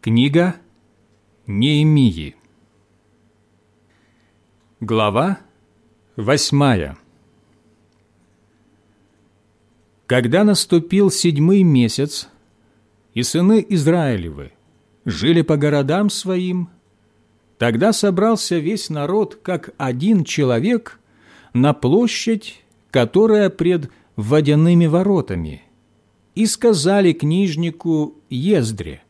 Книга Неемии. Глава восьмая. Когда наступил седьмой месяц, и сыны Израилевы жили по городам своим, тогда собрался весь народ, как один человек, на площадь, которая пред водяными воротами, и сказали книжнику Ездре –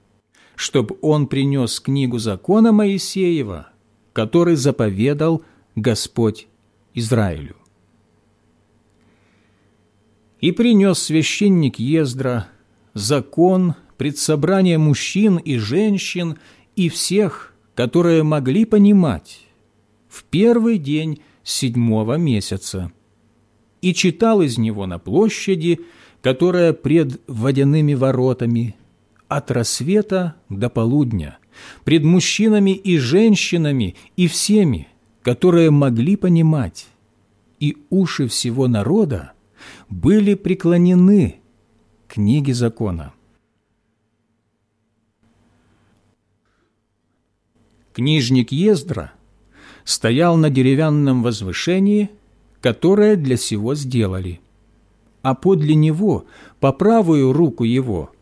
чтобы он принес книгу закона Моисеева, который заповедал Господь Израилю. И принес священник Ездра закон пред собранием мужчин и женщин и всех, которые могли понимать, в первый день седьмого месяца, и читал из него на площади, которая пред водяными воротами, от рассвета до полудня, пред мужчинами и женщинами и всеми, которые могли понимать, и уши всего народа были преклонены к книге закона. Книжник Ездра стоял на деревянном возвышении, которое для сего сделали, а подле него, по правую руку его –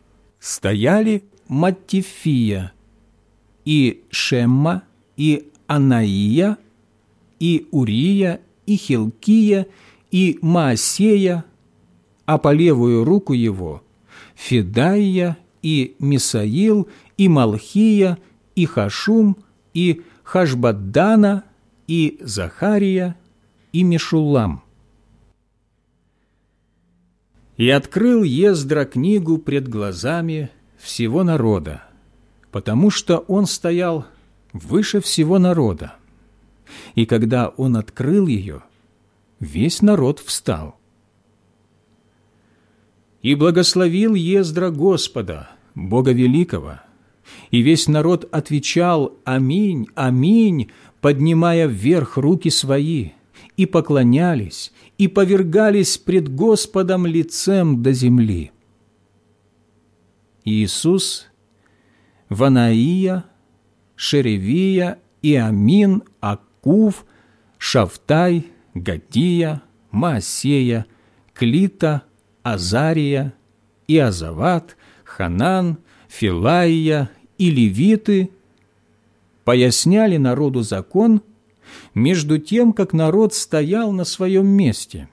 стояли Маттифия, и Шемма, и Анаия, и Урия, и Хилкия, и Маасея, а по левую руку его Федая, и Мисаил, и Малхия, и Хашум, и Хашбаддана, и Захария, и Мешулам. И открыл Ездра книгу пред глазами всего народа, потому что он стоял выше всего народа. И когда он открыл ее, весь народ встал. И благословил Ездра Господа, Бога Великого, и весь народ отвечал «Аминь, аминь», поднимая вверх руки свои, и поклонялись, и повергались пред Господом лицем до земли. Иисус, Ванаия, Шеревия, Иамин, Акув, Шавтай, Гадия, Маасея, Клита, Азария, Иазават, Ханан, Филаия и левиты поясняли народу закон – между тем, как народ стоял на своем месте.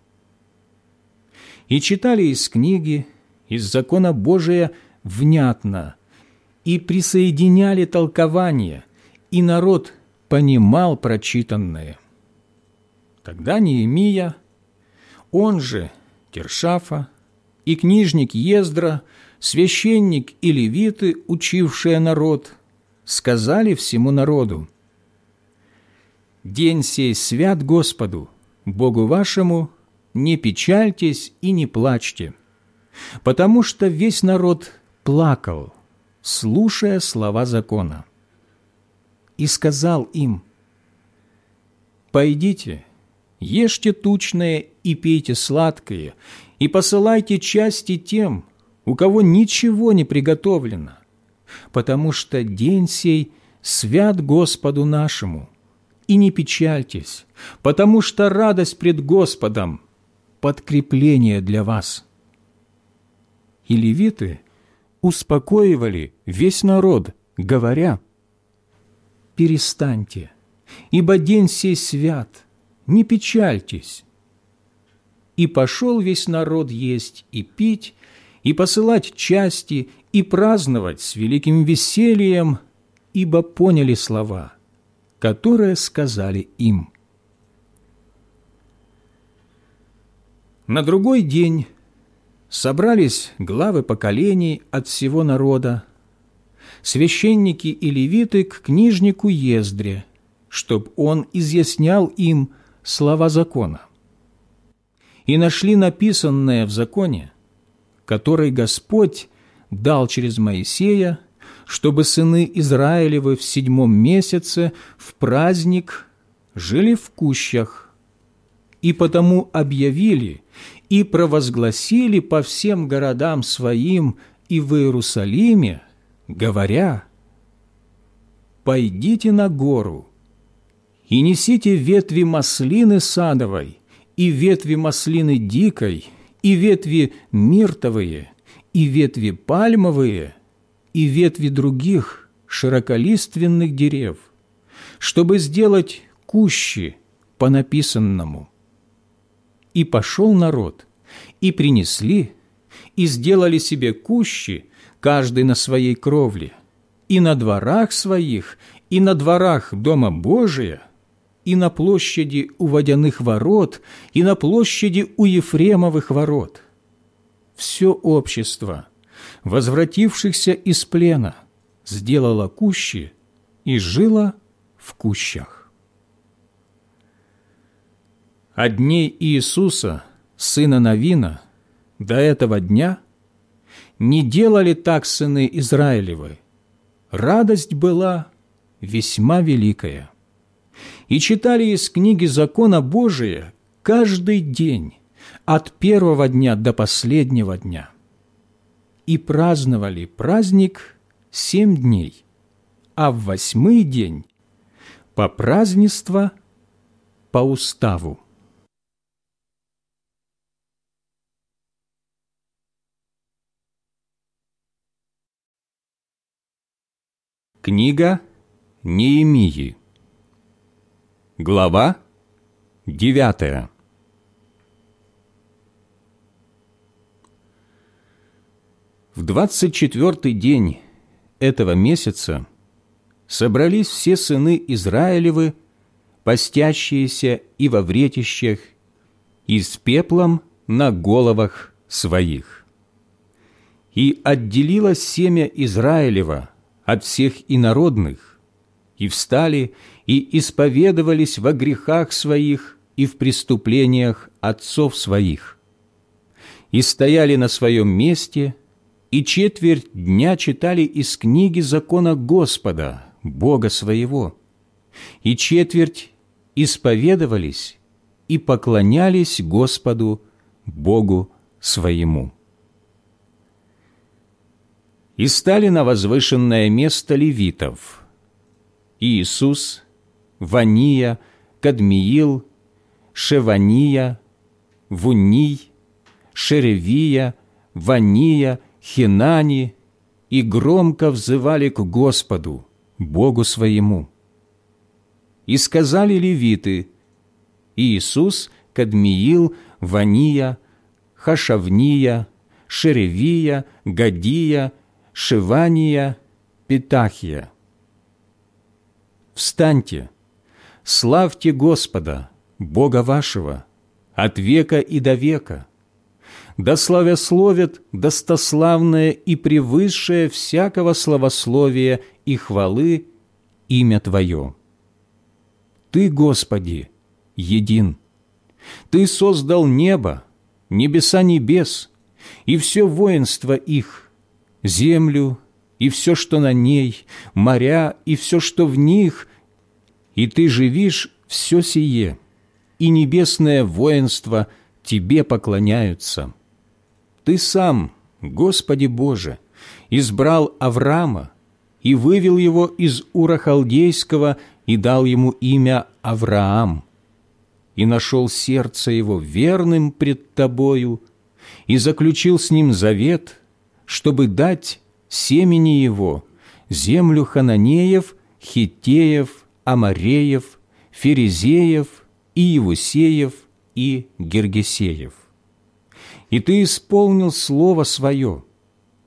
И читали из книги, из закона Божия внятно, и присоединяли толкование, и народ понимал прочитанное. Тогда Неемия, он же Тершафа, и книжник Ездра, священник и левиты, учившие народ, сказали всему народу, День сей свят Господу, Богу вашему, не печальтесь и не плачьте, потому что весь народ плакал, слушая слова закона. И сказал им, «Пойдите, ешьте тучное и пейте сладкое, и посылайте части тем, у кого ничего не приготовлено, потому что день сей свят Господу нашему» и не печальтесь, потому что радость пред Господом – подкрепление для вас». И левиты успокоивали весь народ, говоря, «Перестаньте, ибо день сей свят, не печальтесь». И пошел весь народ есть и пить, и посылать части, и праздновать с великим весельем, ибо поняли слова – которое сказали им. На другой день собрались главы поколений от всего народа, священники и левиты к книжнику Ездре, чтоб он изъяснял им слова закона. И нашли написанное в законе, который Господь дал через Моисея чтобы сыны Израилевы в седьмом месяце в праздник жили в кущах, и потому объявили и провозгласили по всем городам своим и в Иерусалиме, говоря, пойдите на гору и несите ветви маслины садовой, и ветви маслины дикой, и ветви миртовые, и ветви пальмовые, и ветви других широколиственных дерев, чтобы сделать кущи по написанному. И пошел народ, и принесли, и сделали себе кущи, каждый на своей кровле, и на дворах своих, и на дворах Дома Божия, и на площади у водяных ворот, и на площади у Ефремовых ворот. Все общество, возвратившихся из плена, сделало кущи и жило в кущах. От дней Иисуса, сына Навина, до этого дня не делали так сыны Израилевы. Радость была весьма великая. И читали из книги закона Божия каждый день, от первого дня до последнего дня. И праздновали праздник семь дней, а в восьмой день по празднество по уставу. Книга Неемии Глава девятая В двадцать четвертый день этого месяца собрались все сыны Израилевы, постящиеся и во вретищах, и с пеплом на головах своих. И отделилось семя Израилева – от всех инородных, и встали и исповедовались во грехах своих и в преступлениях отцов своих, и стояли на своем месте, и четверть дня читали из книги закона Господа, Бога своего, и четверть исповедовались и поклонялись Господу, Богу своему и стали на возвышенное место левитов. Иисус, Вания, Кадмиил, Шевания, Вуний, Шеревия, Вания, Хинани, и громко взывали к Господу, Богу своему. И сказали левиты, Иисус, Кадмиил, Вания, Хашавния, Шеревия, Гадия, Шивания, Питахия. Встаньте, славьте Господа, Бога вашего, от века и до века. Да славясловят достославное и превысшее всякого славословия и хвалы имя Твое. Ты, Господи, един. Ты создал небо, небеса небес и все воинство их, землю и все, что на ней, моря и все, что в них, и ты живишь все сие, и небесное воинство тебе поклоняются. Ты сам, Господи Боже, избрал Авраама и вывел его из Ура Халдейского и дал ему имя Авраам, и нашел сердце его верным пред тобою, и заключил с ним завет – чтобы дать семени его землю хананеев, хитеев, амареев, ферезеев, Иевусеев, и Гергесеев. И ты исполнил слово свое,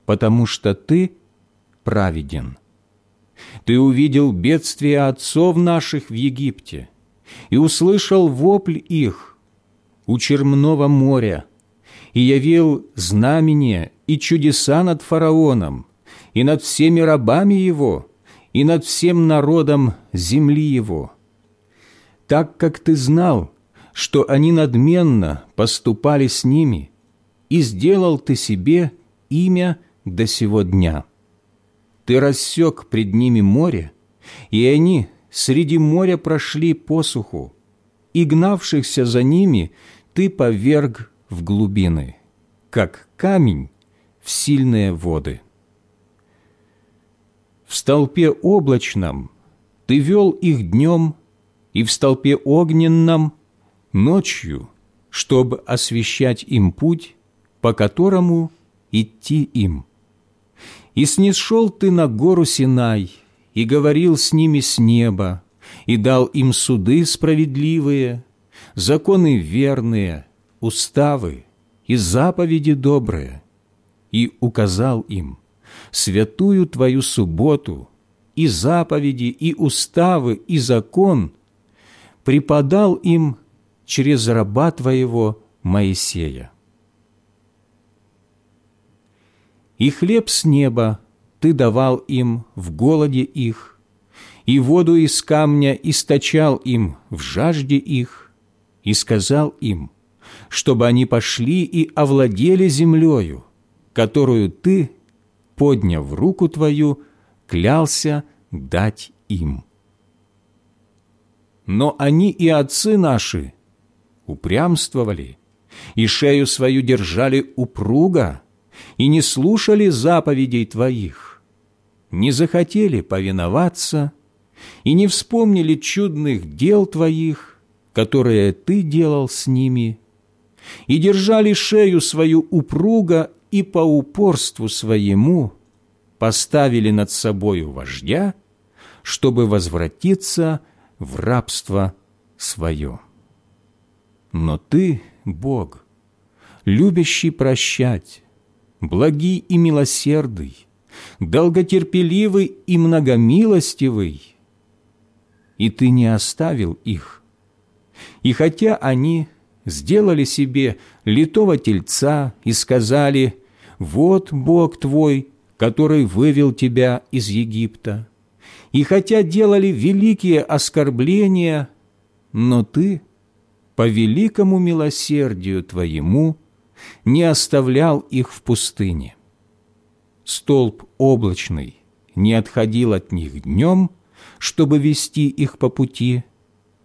потому что ты праведен. Ты увидел бедствия отцов наших в Египте и услышал вопль их у Чермного моря, и явил знамение и чудеса над фараоном, и над всеми рабами его, и над всем народом земли его. Так как ты знал, что они надменно поступали с ними, и сделал ты себе имя до сего дня. Ты рассек пред ними море, и они среди моря прошли посуху, и гнавшихся за ними ты поверг в глубины, как камень в сильные воды. В столпе облачном Ты вел их днем и в столпе огненном ночью, чтобы освещать им путь, по которому идти им. И снисшел ты на гору Синай, и говорил с ними с неба, и дал им суды справедливые, законы верные, уставы и заповеди добрые, и указал им святую Твою субботу, и заповеди, и уставы, и закон, преподал им через раба Твоего Моисея. И хлеб с неба Ты давал им в голоде их, и воду из камня источал им в жажде их, и сказал им, чтобы они пошли и овладели землею, которую Ты, подняв руку Твою, клялся дать им. Но они и отцы наши упрямствовали, и шею свою держали упруго, и не слушали заповедей Твоих, не захотели повиноваться и не вспомнили чудных дел Твоих, которые Ты делал с ними, и держали шею свою упруго и по упорству своему поставили над собою вождя, чтобы возвратиться в рабство свое. Но Ты, Бог, любящий прощать, благий и милосердый, долготерпеливый и многомилостивый, и Ты не оставил их. И хотя они сделали себе литого тельца и сказали, «Вот Бог твой, который вывел тебя из Египта». И хотя делали великие оскорбления, но ты, по великому милосердию твоему, не оставлял их в пустыне. Столб облачный не отходил от них днем, чтобы вести их по пути,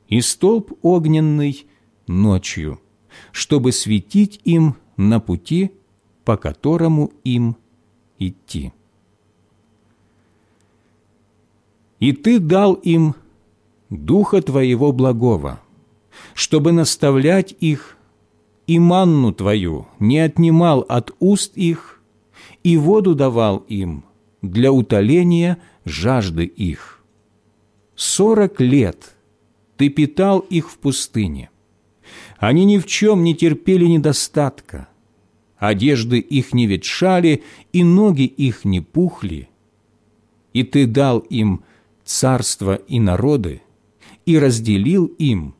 и столб огненный ночью, чтобы светить им на пути, по которому им идти. И Ты дал им Духа Твоего благого, чтобы наставлять их, и манну Твою не отнимал от уст их, и воду давал им для утоления жажды их. Сорок лет Ты питал их в пустыне, они ни в чем не терпели недостатка. Одежды их не ветшали, и ноги их не пухли. И ты дал им царство и народы, и разделил им,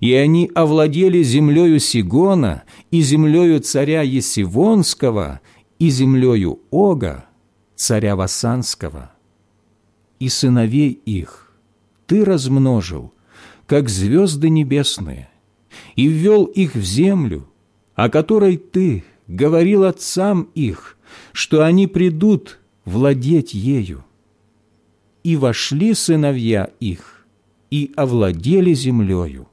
и они овладели землею Сигона, и землею царя Есивонского, и землею Ога, царя Васанского. И сыновей их ты размножил, как звезды небесные, и ввел их в землю, о которой Ты говорил отцам их, что они придут владеть ею. И вошли сыновья их, и овладели землею.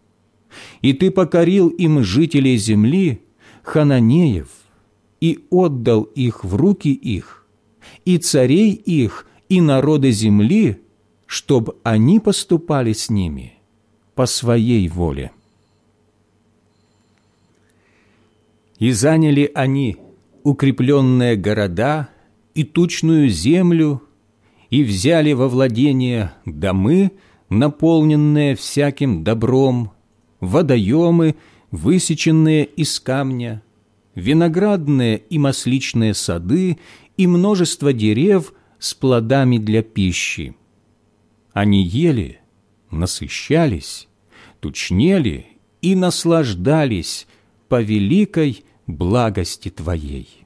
И Ты покорил им жителей земли, хананеев, и отдал их в руки их, и царей их, и народы земли, чтобы они поступали с ними по своей воле. И заняли они укрепленные города и тучную землю, и взяли во владение домы, наполненные всяким добром, водоемы, высеченные из камня, виноградные и масличные сады и множество дерев с плодами для пищи. Они ели, насыщались, тучнели и наслаждались по великой благости Твоей.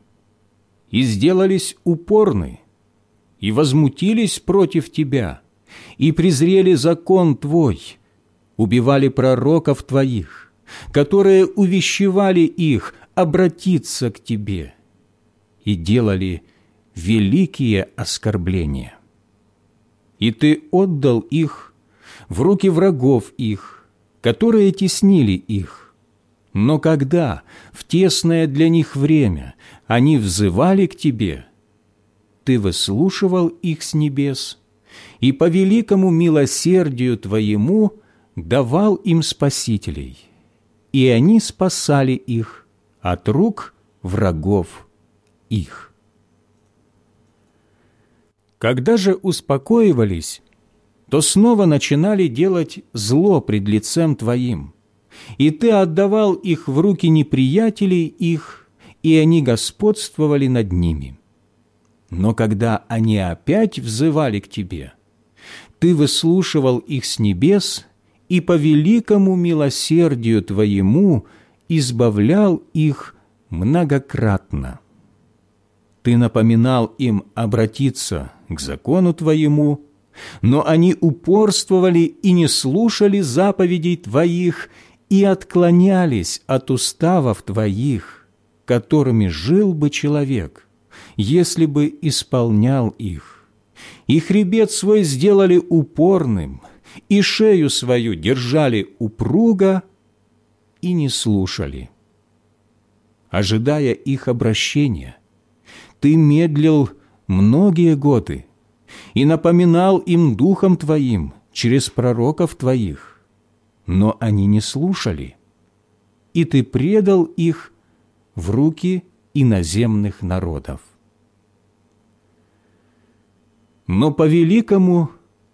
И сделались упорны, и возмутились против Тебя, и презрели закон Твой, убивали пророков Твоих, которые увещевали их обратиться к Тебе, и делали великие оскорбления. И Ты отдал их в руки врагов их, которые теснили их, но когда в тесное для них время они взывали к Тебе, Ты выслушивал их с небес и по великому милосердию Твоему давал им спасителей, и они спасали их от рук врагов их. Когда же успокоивались, то снова начинали делать зло пред лицем Твоим, и Ты отдавал их в руки неприятелей их, и они господствовали над ними. Но когда они опять взывали к Тебе, Ты выслушивал их с небес и по великому милосердию Твоему избавлял их многократно. Ты напоминал им обратиться к закону Твоему, но они упорствовали и не слушали заповедей Твоих и отклонялись от уставов Твоих, которыми жил бы человек, если бы исполнял их. И хребет свой сделали упорным, и шею свою держали упруго и не слушали. Ожидая их обращения, ты медлил многие годы и напоминал им духом Твоим через пророков Твоих, но они не слушали, и Ты предал их в руки иноземных народов. Но по великому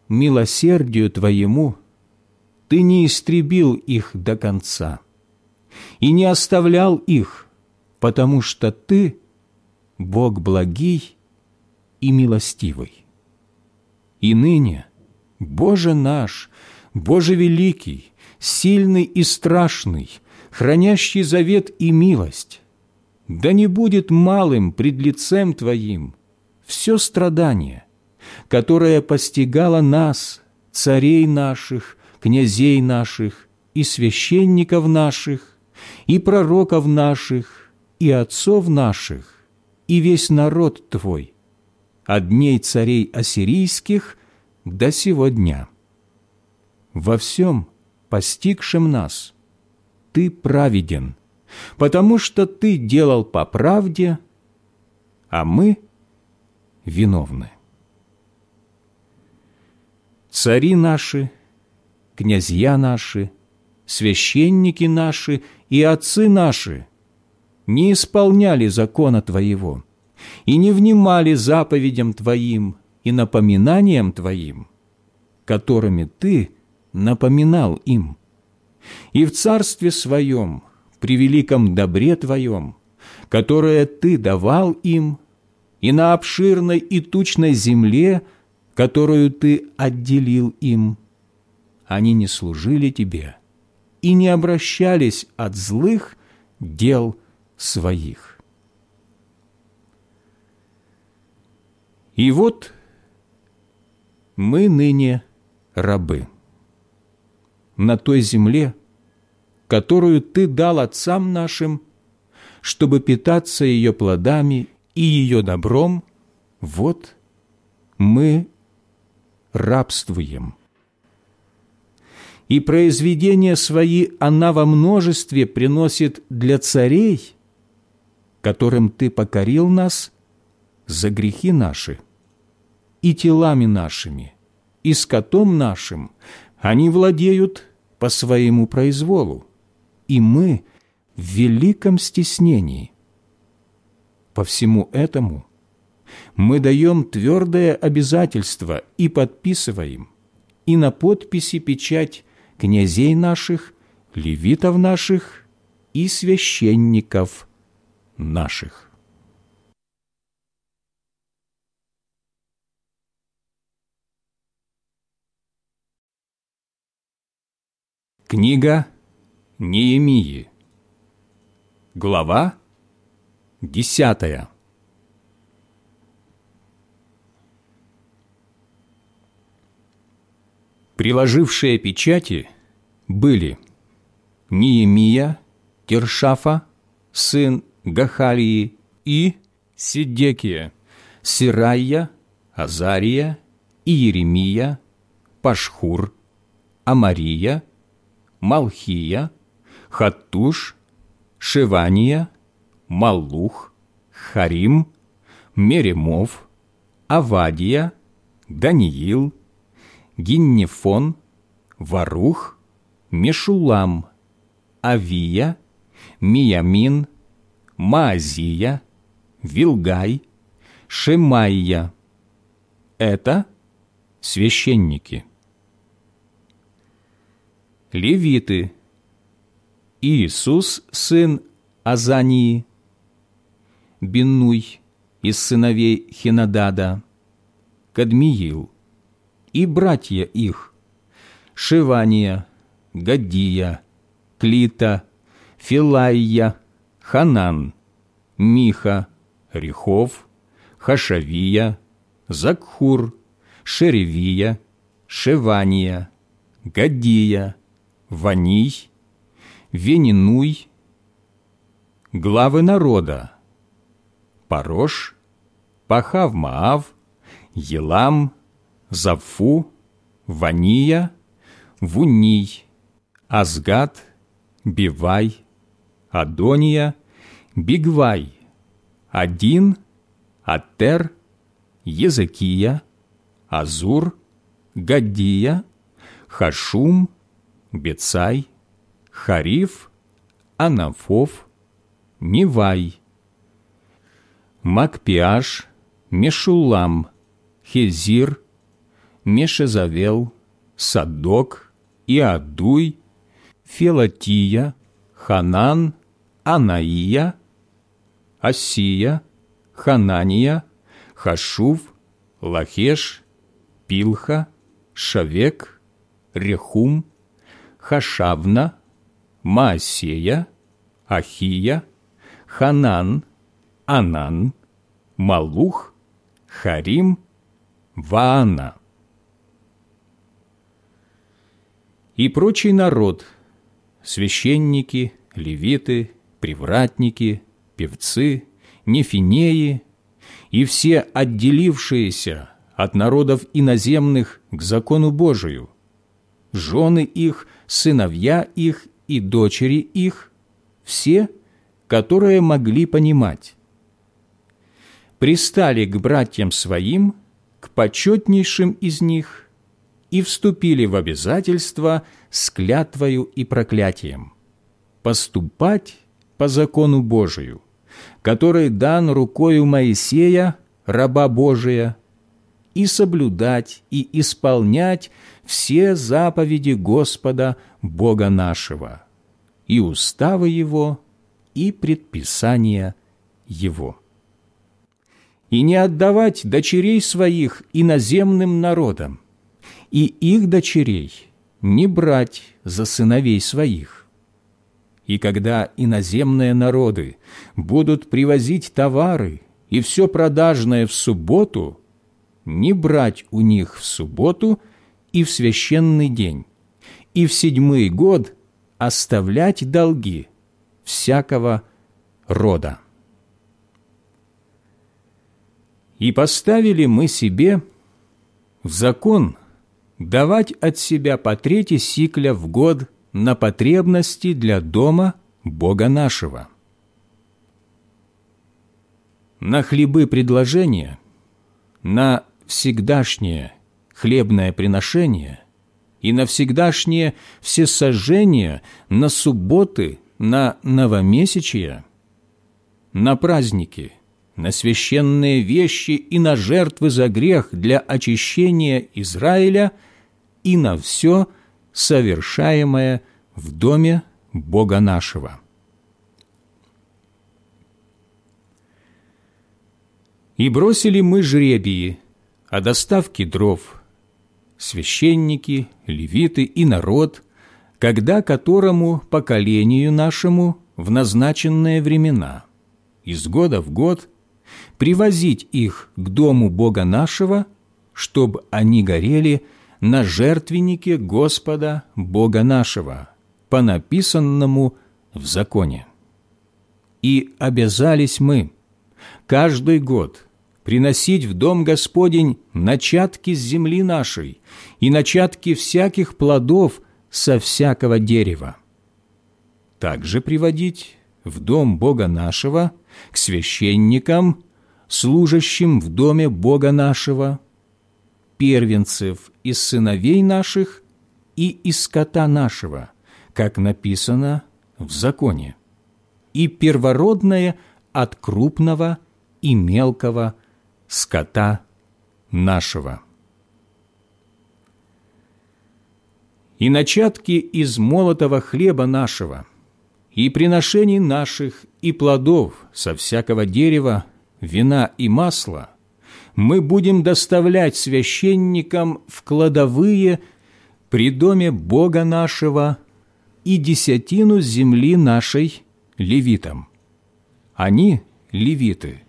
милосердию Твоему Ты не истребил их до конца и не оставлял их, потому что Ты – Бог благий и милостивый. И ныне, Боже наш, Боже великий, сильный и страшный, хранящий завет и милость, да не будет малым пред лицем Твоим все страдание, которое постигало нас, царей наших, князей наших и священников наших, и пророков наших, и отцов наших, и весь народ Твой, от дней царей ассирийских до сего дня. Во всем постигшем нас Ты праведен, потому что Ты делал по правде, а мы виновны. Цари наши, князья наши, священники наши и отцы наши – не исполняли закона Твоего и не внимали заповедям Твоим и напоминаниям Твоим, которыми Ты напоминал им. И в Царстве Своем, при великом добре Твоем, которое Ты давал им, и на обширной и тучной земле, которую Ты отделил им, они не служили Тебе и не обращались от злых дел своих. И вот мы ныне рабы на той земле, которую Ты дал отцам нашим, чтобы питаться ее плодами и ее добром, вот мы рабствуем. И произведения свои она во множестве приносит для царей которым Ты покорил нас за грехи наши, и телами нашими, и скотом нашим они владеют по своему произволу, и мы в великом стеснении. По всему этому мы даем твердое обязательство и подписываем, и на подписи печать князей наших, левитов наших и священников наших. Книга Неемии Глава десятая Приложившие печати были Неемия, Тершафа, сын Гахалии и Сидекия, Сирайя, Азария, Иеремия, Пашхур, Амария, Малхия, Хаттуш, Шивания, Малух, Харим, Меремов, Авадия, Даниил, Гиннефон, Варух, Мешулам, Авия, Миямин, Маазия, Вилгай, Шемайя. Это священники. Левиты. Иисус, сын Азании, Беннуй из сыновей Хинадада, Кадмиил и братья их, Шивания, Гадия, Клита, Филайя, Ханан, Миха, Рихов, Хашавия, Закхур, Шеревия, Шевания, Гадия, Ваний, Венинуй, главы народа, Парош, Пахав-Маав, Елам, Завфу, Вания, Вуний, Азгад, Бивай, Адония, Бигвай, Один, Атер, Езекия, Азур, Гадия, Хашум, Бецай, Хариф, Анафов, Нивай, Макпиаш, Мешулам, Хезир, Мешезавел, Садок, Иадуй, Фелатия, Ханан, Анаия, Асия, Ханания, Хашув, Лахеш, Пилха, Шавек, Рехум, Хашавна, Маасея, Ахия, Ханан, Анан, Малух, Харим, Ваана. И прочий народ, священники, левиты, привратники, певцы, нефинеи и все отделившиеся от народов иноземных к закону Божию, жены их, сыновья их и дочери их, все, которые могли понимать, пристали к братьям своим, к почетнейшим из них, и вступили в обязательство с клятвою и проклятием поступать по закону Божию, который дан рукою Моисея, раба Божия, и соблюдать и исполнять все заповеди Господа Бога нашего, и уставы Его, и предписания Его. И не отдавать дочерей своих иноземным народам, и их дочерей не брать за сыновей своих, и когда иноземные народы будут привозить товары и все продажное в субботу, не брать у них в субботу и в священный день, и в седьмой год оставлять долги всякого рода. И поставили мы себе в закон давать от себя по трети сикля в год на потребности для дома Бога нашего. На хлебы предложения, на всегдашнее хлебное приношение и на всегдашнее всесожжение, на субботы, на новомесячия, на праздники, на священные вещи и на жертвы за грех для очищения Израиля и на все – совершаемое в доме Бога нашего. И бросили мы жребии о доставке дров, священники, левиты и народ, когда которому поколению нашему в назначенные времена, из года в год, привозить их к дому Бога нашего, чтобы они горели на жертвеннике Господа Бога нашего, по написанному в законе. И обязались мы каждый год приносить в Дом Господень начатки с земли нашей и начатки всяких плодов со всякого дерева. Также приводить в Дом Бога нашего к священникам, служащим в Доме Бога нашего – первенцев из сыновей наших и из скота нашего, как написано в законе, и первородное от крупного и мелкого скота нашего. И начатки из молотого хлеба нашего, и приношений наших, и плодов со всякого дерева, вина и масла мы будем доставлять священникам в кладовые при доме Бога нашего и десятину земли нашей левитам. Они, левиты,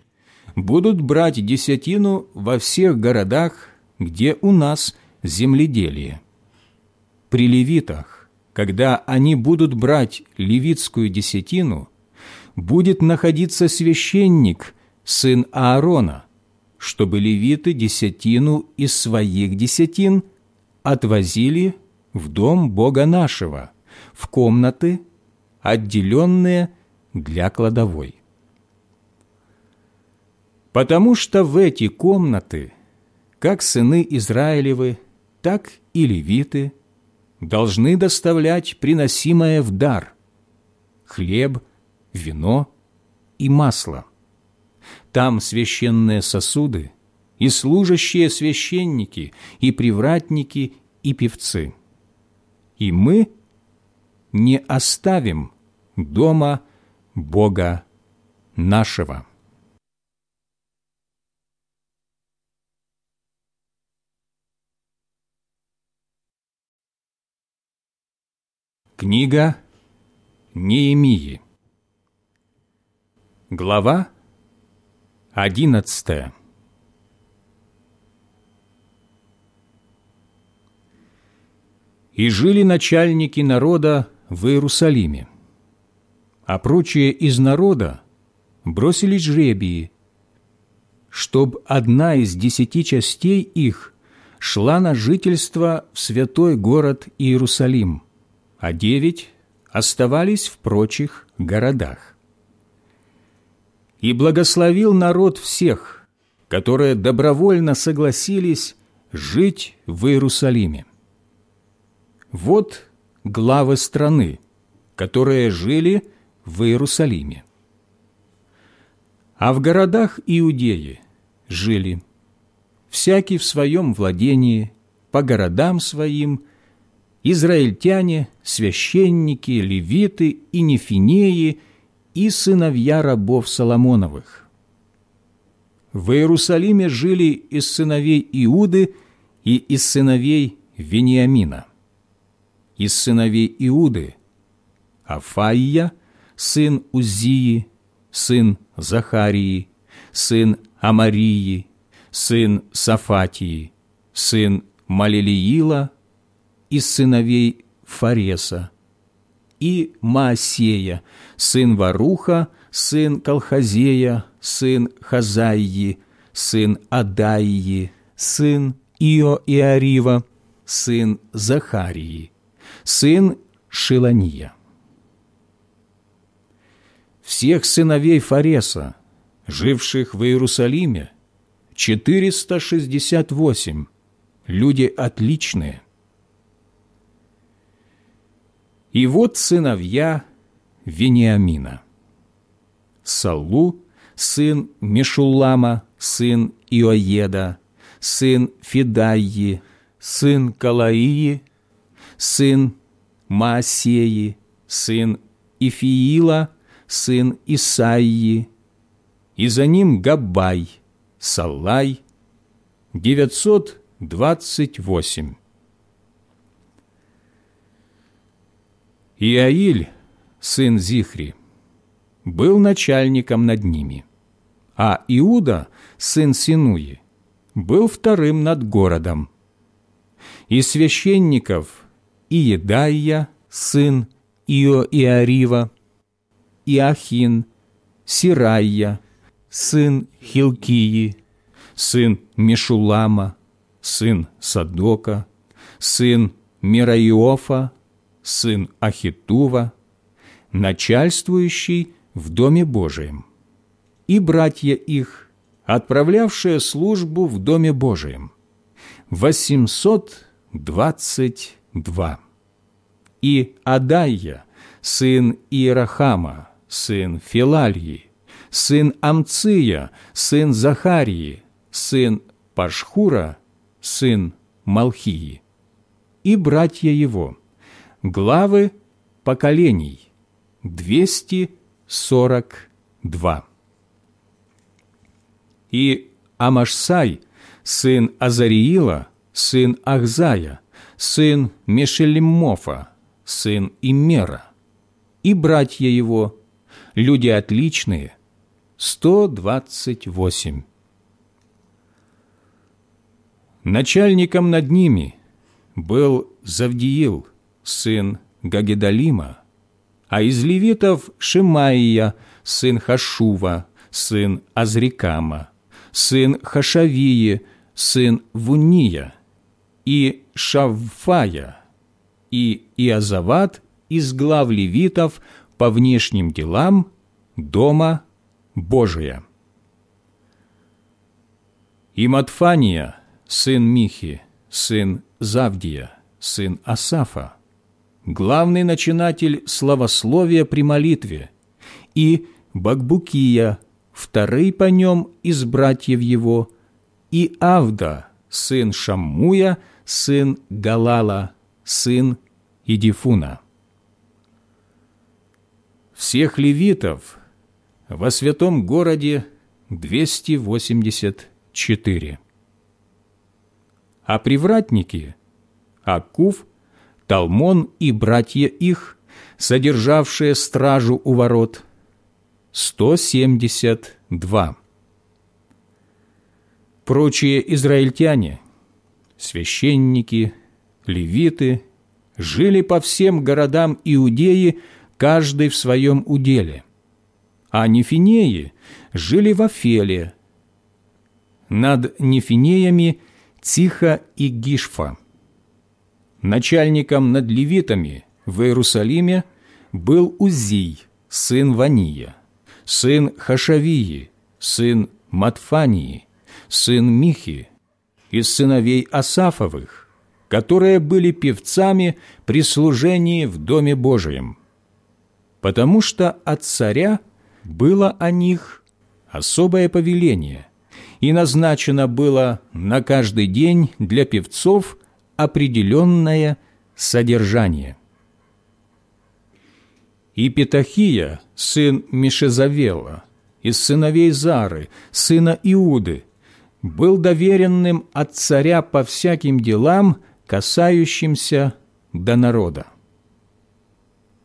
будут брать десятину во всех городах, где у нас земледелие. При левитах, когда они будут брать левитскую десятину, будет находиться священник, сын Аарона, чтобы левиты десятину из своих десятин отвозили в дом Бога нашего, в комнаты, отделенные для кладовой. Потому что в эти комнаты, как сыны Израилевы, так и левиты, должны доставлять приносимое в дар – хлеб, вино и масло. Там священные сосуды и служащие священники, и привратники, и певцы. И мы не оставим дома Бога нашего. Книга Неемии Глава одиннадцатая И жили начальники народа в Иерусалиме, а прочие из народа бросили жребии, чтоб одна из десяти частей их шла на жительство в святой город Иерусалим, а девять оставались в прочих городах. И благословил народ всех, которые добровольно согласились жить в Иерусалиме. Вот главы страны, которые жили в Иерусалиме. А в городах Иудеи жили, всякий в своем владении, по городам своим – израильтяне, священники, левиты и нефинеи и сыновья рабов Соломоновых. В Иерусалиме жили из сыновей Иуды и из сыновей Вениамина. Из сыновей Иуды – Афаия, сын Узии, сын Захарии, сын Амарии, сын Сафатии, сын Малилиила – из сыновей Фареса, и Маасея, сын Варуха, сын Колхазея, сын Хазаии, сын Адаии, сын Ио Иорива, сын Захарии, сын Шилания. Всех сыновей Фареса, живших в Иерусалиме, 468, люди отличные, и вот сыновья Вениамина. Салу, сын Мишуллама, сын Иоеда, сын Фидайи, сын Калаии, сын Маасеи, сын Ифиила, сын Исаии, и за ним Габай, Салай, 928 Иаиль, сын Зихри, был начальником над ними, а Иуда, сын Синуи, был вторым над городом. И священников Иедайя, сын Иоиарива, Иахин, Сирайя, сын Хилкии, сын Мишулама, сын Садока, сын Мираиофа, сын Ахитува, начальствующий в Доме Божием, и братья их, отправлявшие службу в Доме Божием, 822. И Адайя, сын Иерахама, сын Филальи, сын Амция, сын Захарии, сын Пашхура, сын Малхии, и братья его, главы поколений, 242. И Амашсай, сын Азариила, сын Ахзая, сын Мешелемофа, сын Имера, и братья его, люди отличные, 128. Начальником над ними был Завдиил, сын Гагедалима, а из левитов Шимаия, сын Хашува, сын Азрикама, сын Хашавии, сын Вуния, и Шавфая, и Иозават из глав левитов по внешним делам Дома Божия. И Матфания, сын Михи, сын Завдия, сын Асафа, главный начинатель славословия при молитве, и Багбукия, второй по нем из братьев его, и Авда, сын Шаммуя, сын Галала, сын Идифуна. Всех левитов во святом городе 284 а привратники – Акув, Талмон и братья их, содержавшие стражу у ворот – 172. Прочие израильтяне, священники, левиты, жили по всем городам Иудеи, каждый в своем уделе, а нефинеи жили в Афеле. Над нефинеями Тиха и Гишфа. Начальником над левитами в Иерусалиме был Узий, сын Вания, сын Хашавии, сын Матфании, сын Михи, из сыновей Асафовых, которые были певцами при служении в Доме Божием, потому что от царя было о них особое повеление – и назначено было на каждый день для певцов определенное содержание. И Петахия, сын Мишезавела, из сыновей Зары, сына Иуды, был доверенным от царя по всяким делам, касающимся до народа.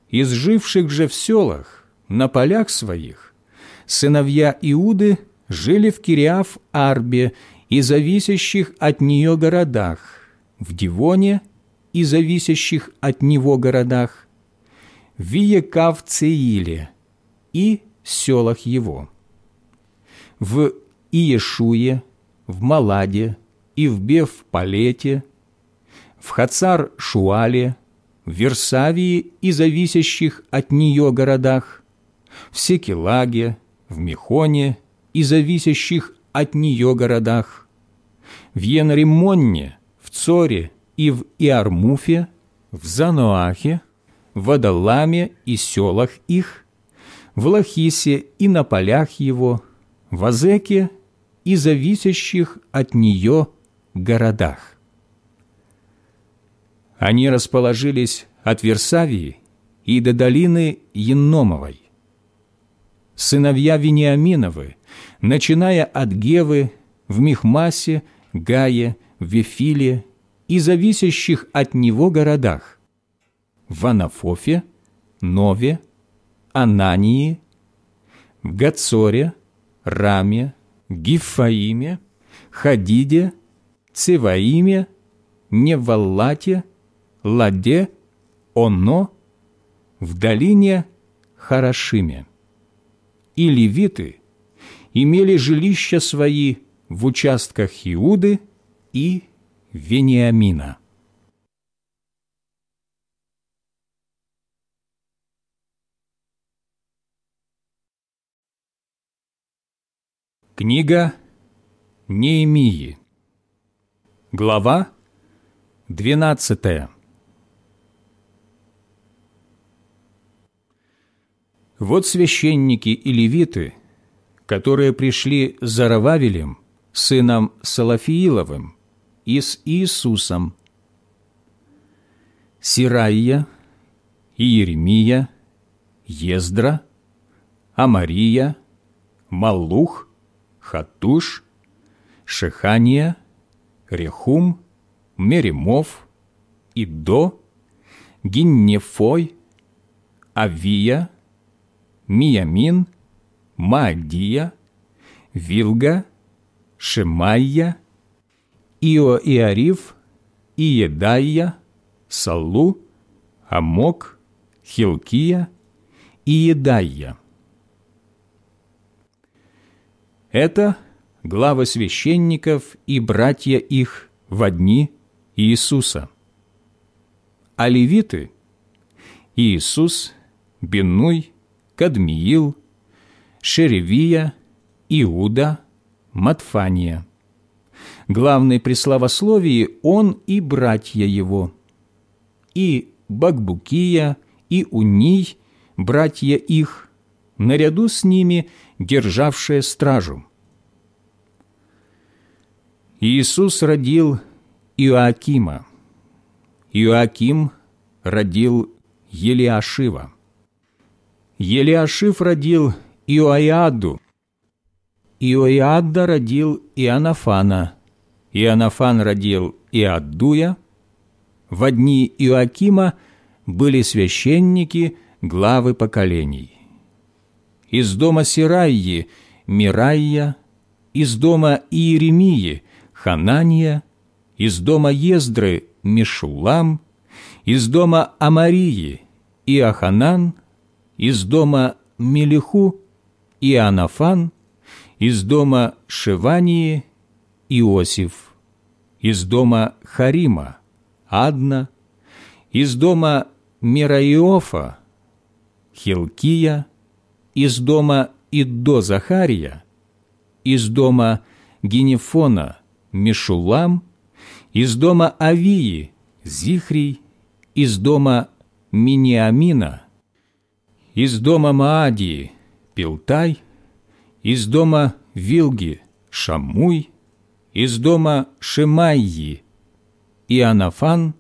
Из живших же в селах, на полях своих, сыновья Иуды – жили в Кириаф-Арбе и зависящих от нее городах, в Дивоне и зависящих от него городах, в Иекав-Цеиле и селах его, в Иешуе, в Маладе и в Бев-Палете, в Хацар-Шуале, в Версавии и зависящих от нее городах, в Секелаге, в Мехоне и зависящих от нее городах, в Енримонне, в Цоре и в Иармуфе, в Заноахе, в Адаламе и селах их, в Лахисе и на полях его, в Азеке и зависящих от нее городах. Они расположились от Версавии и до долины Енномовой. Сыновья Вениаминовы – начиная от Гевы, в Михмасе, Гае, Вефиле и зависящих от него городах, в Анафофе, Нове, Анании, в Гацоре, Раме, Гифаиме, Хадиде, Цеваиме, Неваллате, Ладе, Оно, в долине Харашиме. И левиты – имели жилища свои в участках Иуды и Вениамина. Книга Неемии Глава 12 Вот священники и левиты, которые пришли за Рававелем, сыном Салафииловым, и с Иисусом. Сирайя, Иеремия, Ездра, Амария, Малух, Хатуш, Шехания, Рехум, Меремов, Идо, Гиннефой, Авия, Миямин, Маадия, Вилга, Шемайя, Иоиариф, Иедайя, Салу, Амок, Хилкия и Едайя. Это главы священников и братья их в дни Иисуса. А левиты – Иисус, Бенуй, Кадмиил, Шеревия, Иуда, Матфания. Главный при славословии он и братья его, и Багбукия, и Уний, братья их, наряду с ними державшие стражу. Иисус родил Иоакима. Иоаким родил Елиашива. Елиашив родил Иоиаду. Иоиадда родил Иоаннафана. Иоаннафан родил Иаддуя. В дни Иоакима были священники, главы поколений. Из дома Сирайи – Мирайя, из дома Иеремии – Ханания, из дома Ездры – Мишулам, из дома Амарии – Иоханан, из дома Мелиху – Иоаннафан, из дома Шевании – Иосиф, из дома Харима – Адна, из дома Мираиофа – Хилкия, из дома Иддо Захария, из дома Генефона – Мишулам, из дома Авии – Зихрий, из дома Миниамина из дома Маадии – Пилтай, из дома Вилги – Шамуй, из дома Шемайи – Иоаннафан,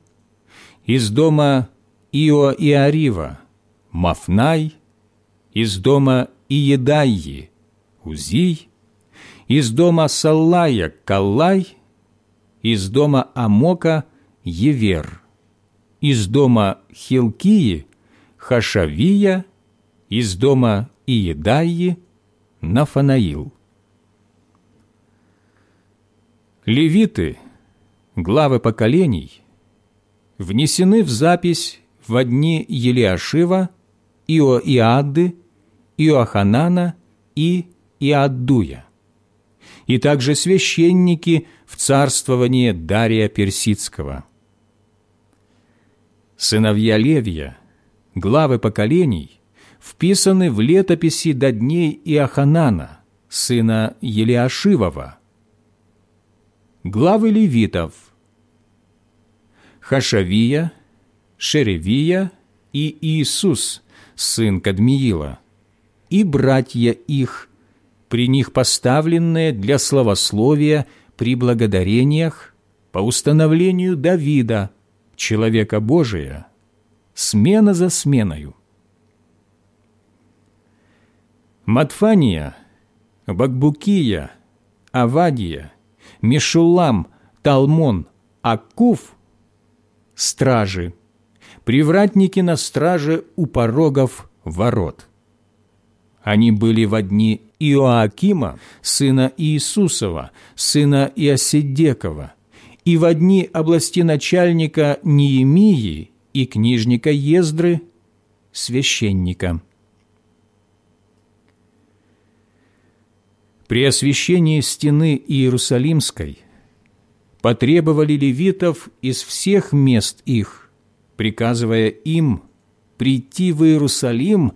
из дома Иоиарива – Мафнай, из дома Иедайи – Узий, из дома Саллая – Каллай, из дома Амока – Евер, из дома Хилкии – Хашавия – из дома Иедаи Нафанаил. Левиты, главы поколений, внесены в запись в дни Елиашива, Иоиады, Иоаханана и Иаддуя, и также священники в царствовании Дария Персидского. Сыновья Левия, главы поколений – вписаны в летописи до дней Иоханана, сына Елиашивова. Главы левитов Хашавия, Шеревия и Иисус, сын Кадмиила, и братья их, при них поставленные для словословия при благодарениях по установлению Давида, человека Божия, смена за сменою. Матфания, Бакбукия, Авадия, Мишулам, Талмон, Акуф – стражи, привратники на страже у порогов ворот. Они были в дни Иоакима, сына Иисусова, сына Иосидекова, и в дни областеначальника Неемии и книжника Ездры, священника. При освящении стены Иерусалимской потребовали левитов из всех мест их, приказывая им прийти в Иерусалим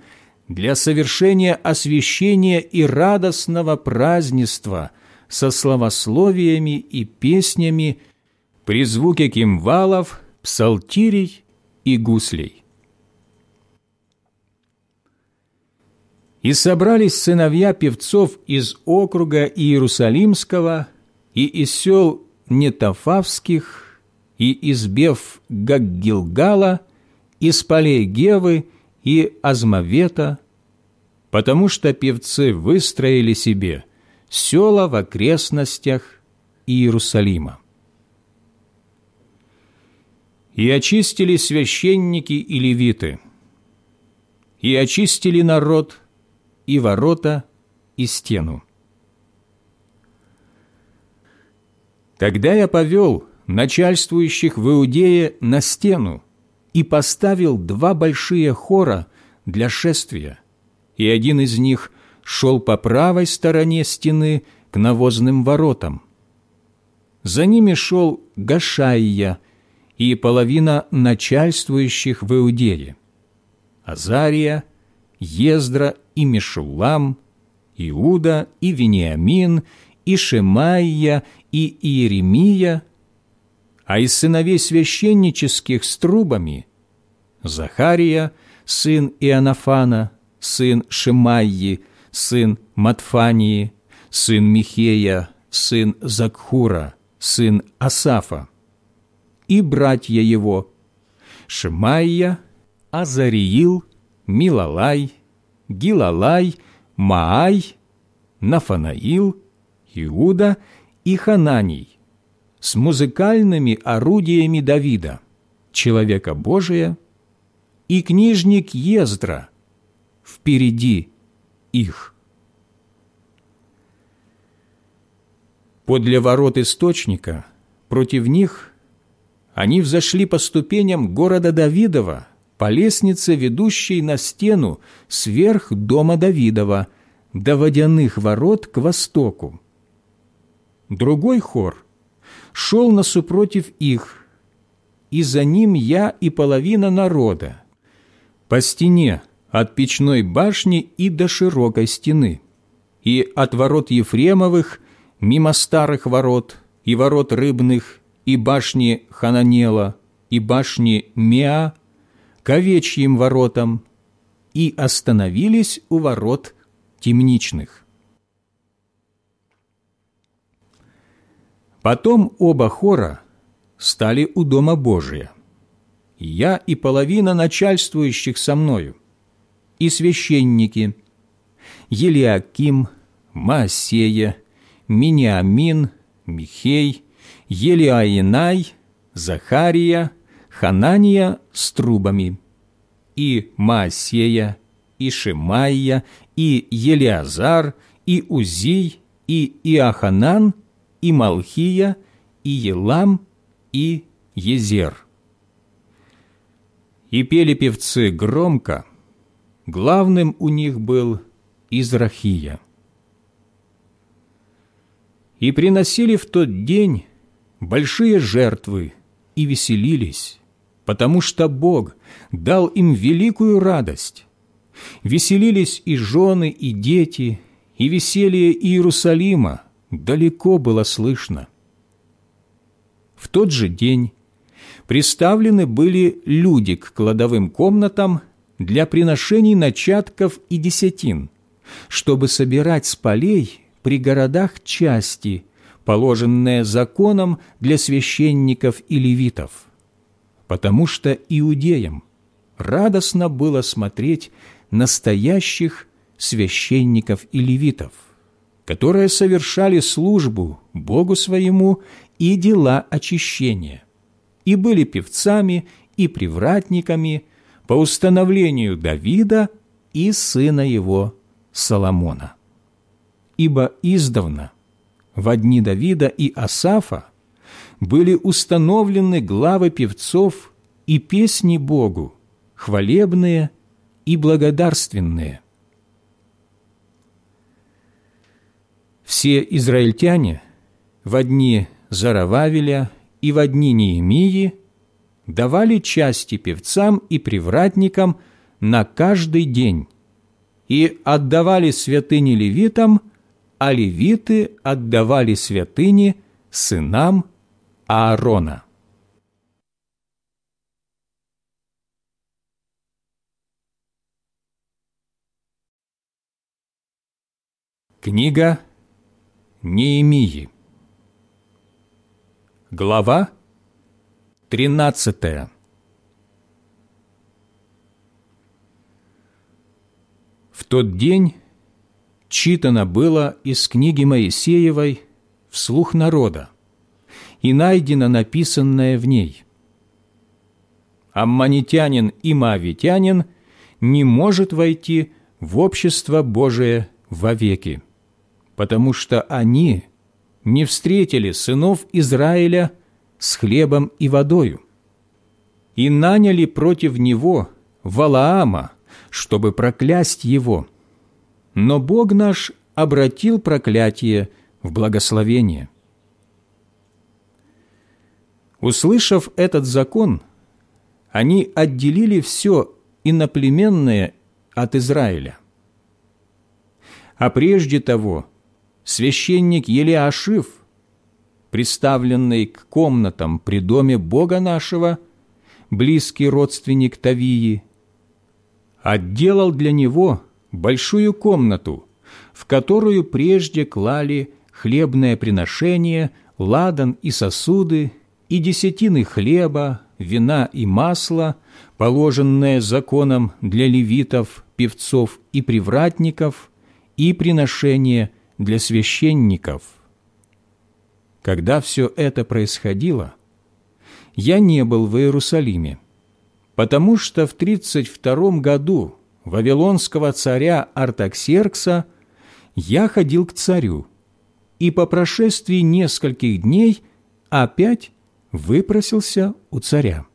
для совершения освящения и радостного празднества со славословиями и песнями при звуке кимвалов, псалтирий и гуслей. И собрались сыновья певцов из округа Иерусалимского и из сел Нетофавских, и из Бев Гаггилгала, из полей Гевы и Азмавета, потому что певцы выстроили себе села в окрестностях Иерусалима. И очистили священники и левиты, и очистили народ – и ворота, и стену. Тогда я повел начальствующих в Иудее на стену и поставил два большие хора для шествия, и один из них шел по правой стороне стены к навозным воротам. За ними шел Гашайя и половина начальствующих в Иудее, Азария, Ездра и Мешулам, Иуда и Вениамин, и Шемайя, и Иеремия, а из сыновей священнических с трубами Захария, сын Иоаннафана, сын Шемайи, сын Матфании, сын Михея, сын Закхура, сын Асафа, и братья его Шемайя, Азариил, Милалай, Гилалай, Маай, Нафанаил, Иуда и Хананий с музыкальными орудиями Давида, человека Божия, и книжник Ездра впереди их. Подле ворот источника против них они взошли по ступеням города Давидова по лестнице, ведущей на стену сверх дома Давидова, до водяных ворот к востоку. Другой хор шел насупротив их, и за ним я и половина народа, по стене от печной башни и до широкой стены, и от ворот Ефремовых мимо старых ворот, и ворот рыбных, и башни Хананела, и башни Меа, к овечьим воротам и остановились у ворот темничных. Потом оба хора стали у Дома Божия, я и половина начальствующих со мною, и священники, Елиаким, Маасея, Миниамин, Михей, Елиаинай, Захария, Ханания с трубами, и Маасея, и Шимайя, и Елиазар, и Узий, и Иоханан, и Малхия, и Елам, и Езер. И пели певцы громко, главным у них был Израхия. И приносили в тот день большие жертвы и веселились, потому что Бог дал им великую радость. Веселились и жены, и дети, и веселье Иерусалима далеко было слышно. В тот же день приставлены были люди к кладовым комнатам для приношений начатков и десятин, чтобы собирать с полей при городах части, положенные законом для священников и левитов потому что иудеям радостно было смотреть настоящих священников и левитов, которые совершали службу Богу своему и дела очищения, и были певцами и привратниками по установлению Давида и сына его Соломона. Ибо издавна, в дни Давида и Асафа, были установлены главы певцов и песни Богу, хвалебные и благодарственные. Все израильтяне в одни Зарававеля и в одни Неемии давали части певцам и привратникам на каждый день и отдавали святыни левитам, а левиты отдавали святыни сынам Аарона. Книга Неемии. Глава 13 В тот день читано было из книги Моисеевой вслух народа, и найдено написанное в ней. Аммонитянин и Моавитянин не может войти в общество Божие вовеки потому что они не встретили сынов Израиля с хлебом и водою и наняли против него Валаама, чтобы проклясть его. Но Бог наш обратил проклятие в благословение. Услышав этот закон, они отделили все иноплеменное от Израиля. А прежде того – священник Елиашив, представленный к комнатам при доме Бога нашего, близкий родственник Тавии, отделал для него большую комнату, в которую прежде клали хлебное приношение, ладан и сосуды, и десятины хлеба, вина и масла, положенное законом для левитов, певцов и привратников, и приношение для священников. Когда все это происходило, я не был в Иерусалиме, потому что в 32 году вавилонского царя Артаксеркса я ходил к царю, и по прошествии нескольких дней опять выпросился у царя.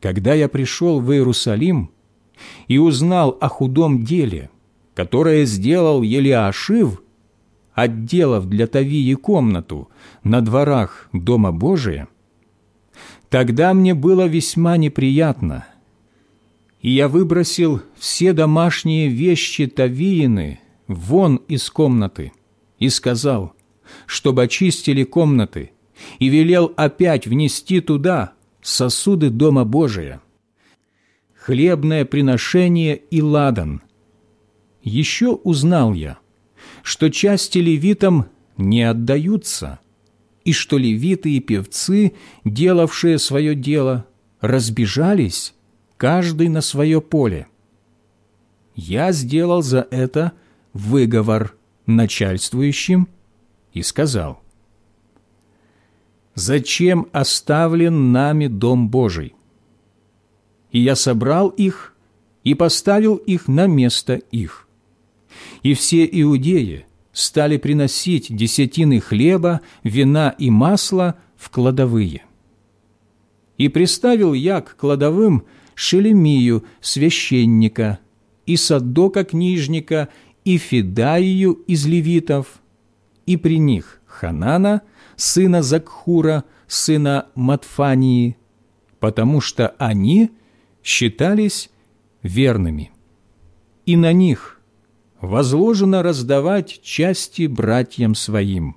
Когда я пришел в Иерусалим и узнал о худом деле – которое сделал Елиашив, отделав для Тавии комнату на дворах Дома Божия, тогда мне было весьма неприятно, и я выбросил все домашние вещи Тавиины вон из комнаты и сказал, чтобы очистили комнаты, и велел опять внести туда сосуды Дома Божия, хлебное приношение и ладан – еще узнал я, что части левитам не отдаются, и что левиты и певцы, делавшие свое дело, разбежались, каждый на свое поле. Я сделал за это выговор начальствующим и сказал, «Зачем оставлен нами Дом Божий?» И я собрал их и поставил их на место их и все иудеи стали приносить десятины хлеба, вина и масла в кладовые. И приставил я к кладовым Шелемию, священника, и Садока, книжника, и Федаию из левитов, и при них Ханана, сына Закхура, сына Матфании, потому что они считались верными. И на них – возложено раздавать части братьям своим.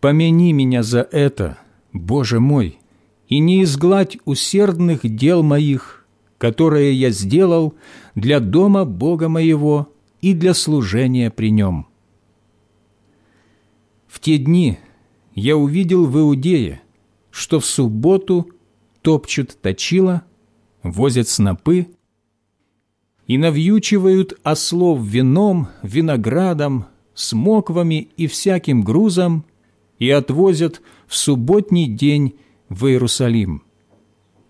Помяни меня за это, Боже мой, и не изгладь усердных дел моих, которые я сделал для дома Бога моего и для служения при нем. В те дни я увидел в Иудее, что в субботу топчут точила, возят снопы, и навьючивают ослов вином, виноградом, смоквами и всяким грузом и отвозят в субботний день в Иерусалим.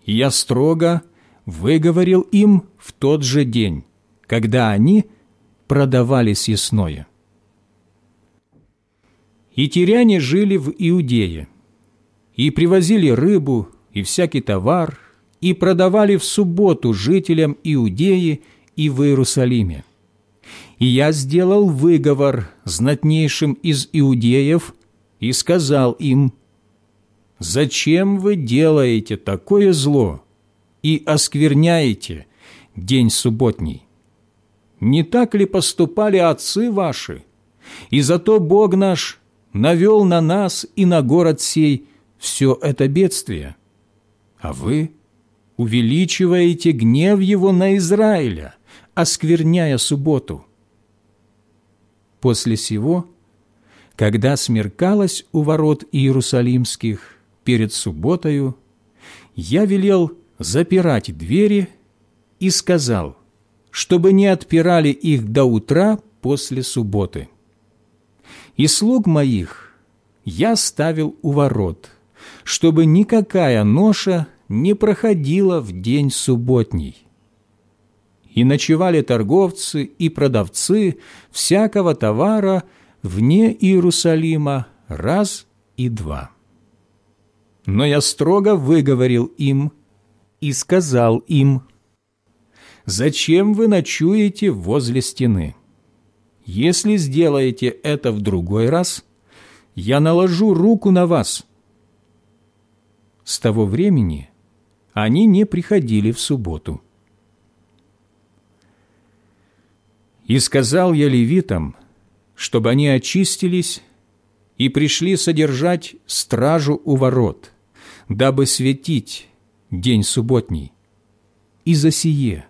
Я строго выговорил им в тот же день, когда они продавали съестное. И жили в Иудее, и привозили рыбу и всякий товар, и продавали в субботу жителям Иудеи и в Иерусалиме. И я сделал выговор знатнейшим из иудеев и сказал им, «Зачем вы делаете такое зло и оскверняете день субботний? Не так ли поступали отцы ваши? И зато Бог наш навел на нас и на город сей все это бедствие, а вы увеличиваете гнев его на Израиля, оскверняя субботу. После сего, когда смеркалось у ворот Иерусалимских перед субботою, я велел запирать двери и сказал, чтобы не отпирали их до утра после субботы. И слуг моих я ставил у ворот, чтобы никакая ноша не проходила в день субботний. И ночевали торговцы и продавцы всякого товара вне Иерусалима раз и два. Но я строго выговорил им и сказал им, «Зачем вы ночуете возле стены? Если сделаете это в другой раз, я наложу руку на вас». С того времени они не приходили в субботу. И сказал я левитам, чтобы они очистились и пришли содержать стражу у ворот, дабы светить день субботний. И за сие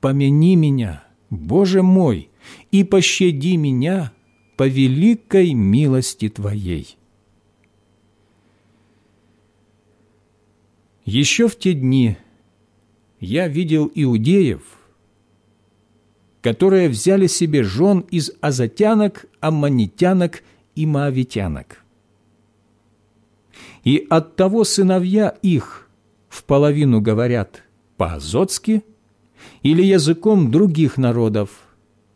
помяни меня, Боже мой, и пощади меня по великой милости Твоей». Еще в те дни я видел иудеев, которые взяли себе жен из азатянок, аммонитянок и моавитянок. И оттого сыновья их в половину говорят по-азотски или языком других народов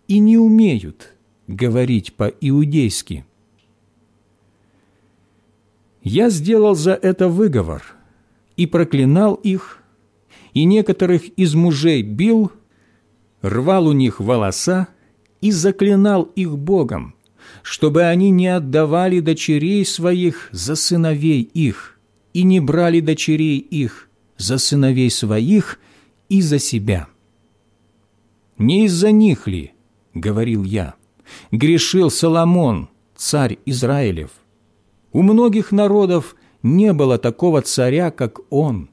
и не умеют говорить по-иудейски. Я сделал за это выговор – и проклинал их, и некоторых из мужей бил, рвал у них волоса и заклинал их Богом, чтобы они не отдавали дочерей своих за сыновей их и не брали дочерей их за сыновей своих и за себя. «Не из-за них ли, — говорил я, — грешил Соломон, царь Израилев? У многих народов не было такого царя, как он.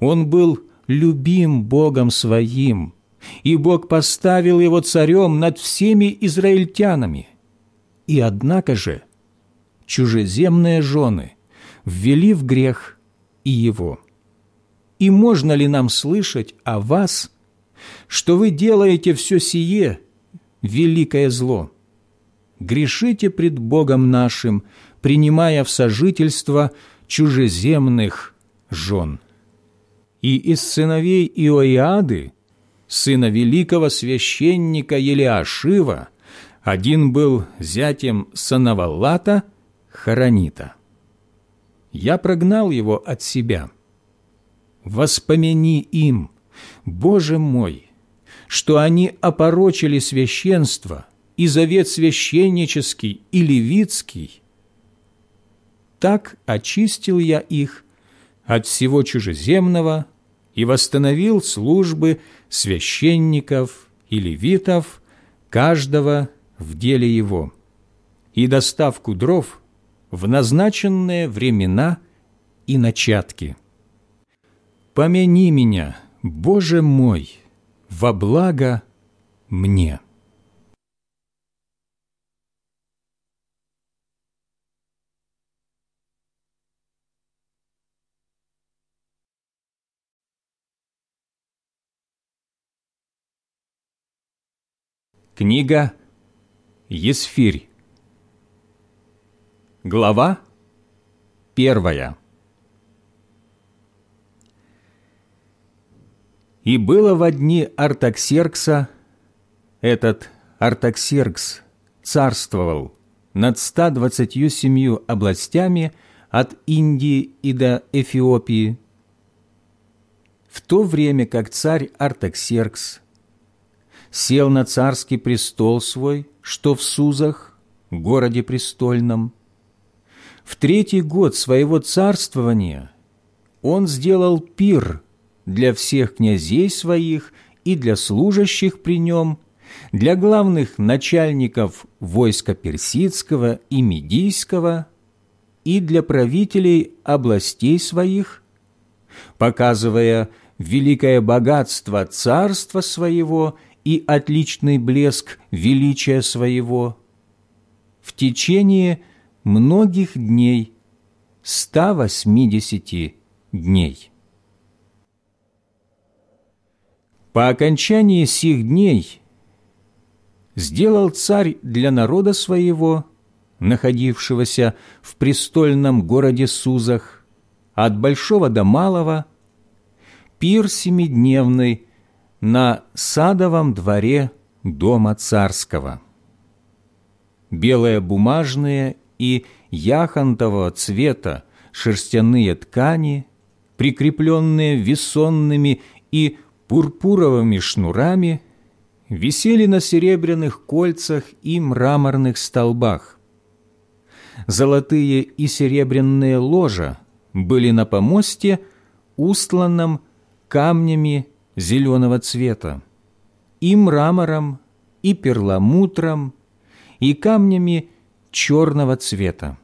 Он был любим Богом своим, и Бог поставил его царем над всеми израильтянами. И однако же чужеземные жены ввели в грех и его. И можно ли нам слышать о вас, что вы делаете все сие, великое зло? Грешите пред Богом нашим, принимая в сожительство – чужеземных жен. И из сыновей Иоиады, сына великого священника Елиашива, один был зятем Санаваллата Харанита. Я прогнал его от себя. Воспомяни им, Боже мой, что они опорочили священство и завет священнический и левитский, так очистил я их от всего чужеземного и восстановил службы священников и левитов, каждого в деле его, и доставку дров в назначенные времена и начатки. Помяни меня, Боже мой, во благо мне». Книга Есфирь Глава первая И было в дни Артаксеркса, этот Артаксеркс царствовал над 127 областями от Индии и до Эфиопии. В то время как царь Артаксеркс сел на царский престол свой, что в Сузах, городе престольном. В третий год своего царствования он сделал пир для всех князей своих и для служащих при нем, для главных начальников войска персидского и медийского и для правителей областей своих, показывая великое богатство царства своего и отличный блеск величия своего, в течение многих дней, 180 дней. По окончании сих дней сделал царь для народа своего, находившегося в престольном городе Сузах, от большого до малого, пир семидневный на садовом дворе дома царского. Белые бумажные и яхонтового цвета шерстяные ткани, прикрепленные весонными и пурпуровыми шнурами висели на серебряных кольцах и мраморных столбах. Золотые и серебряные ложа были на помосте, устланном камнями зеленого цвета, и мрамором, и перламутром, и камнями черного цвета.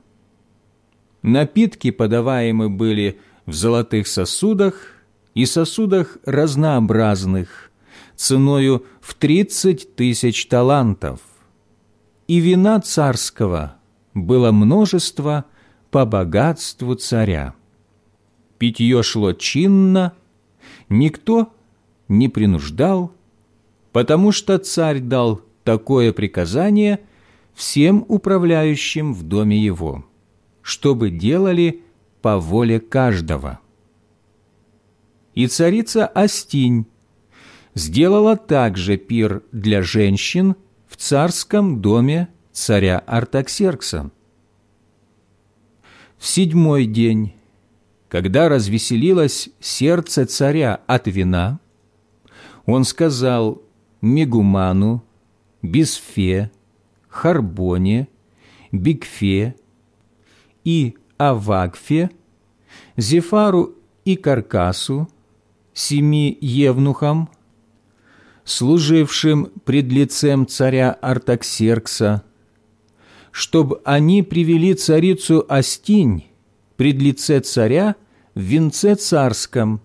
Напитки подаваемы были в золотых сосудах и сосудах разнообразных, ценою в тридцать тысяч талантов. И вина царского было множество по богатству царя. Питье шло чинно, никто не принуждал, потому что царь дал такое приказание всем управляющим в доме его, чтобы делали по воле каждого и царица Астинь сделала также пир для женщин в царском доме царя Артаксеркса. В седьмой день, когда развеселилось сердце царя от вина, он сказал Мегуману, Бисфе, Харбоне, Бигфе и Авагфе, Зефару и Каркасу, семи евнухам, служившим пред лицем царя Артаксеркса, чтобы они привели царицу Астинь пред лице царя в венце царском,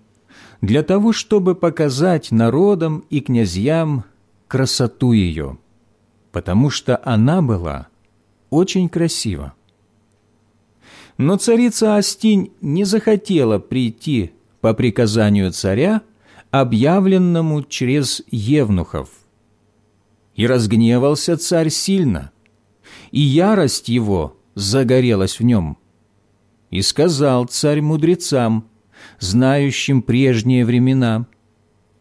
для того, чтобы показать народам и князьям красоту ее, потому что она была очень красива. Но царица Астинь не захотела прийти по приказанию царя, объявленному через евнухов. И разгневался царь сильно, и ярость его загорелась в нем. И сказал царь мудрецам, знающим прежние времена,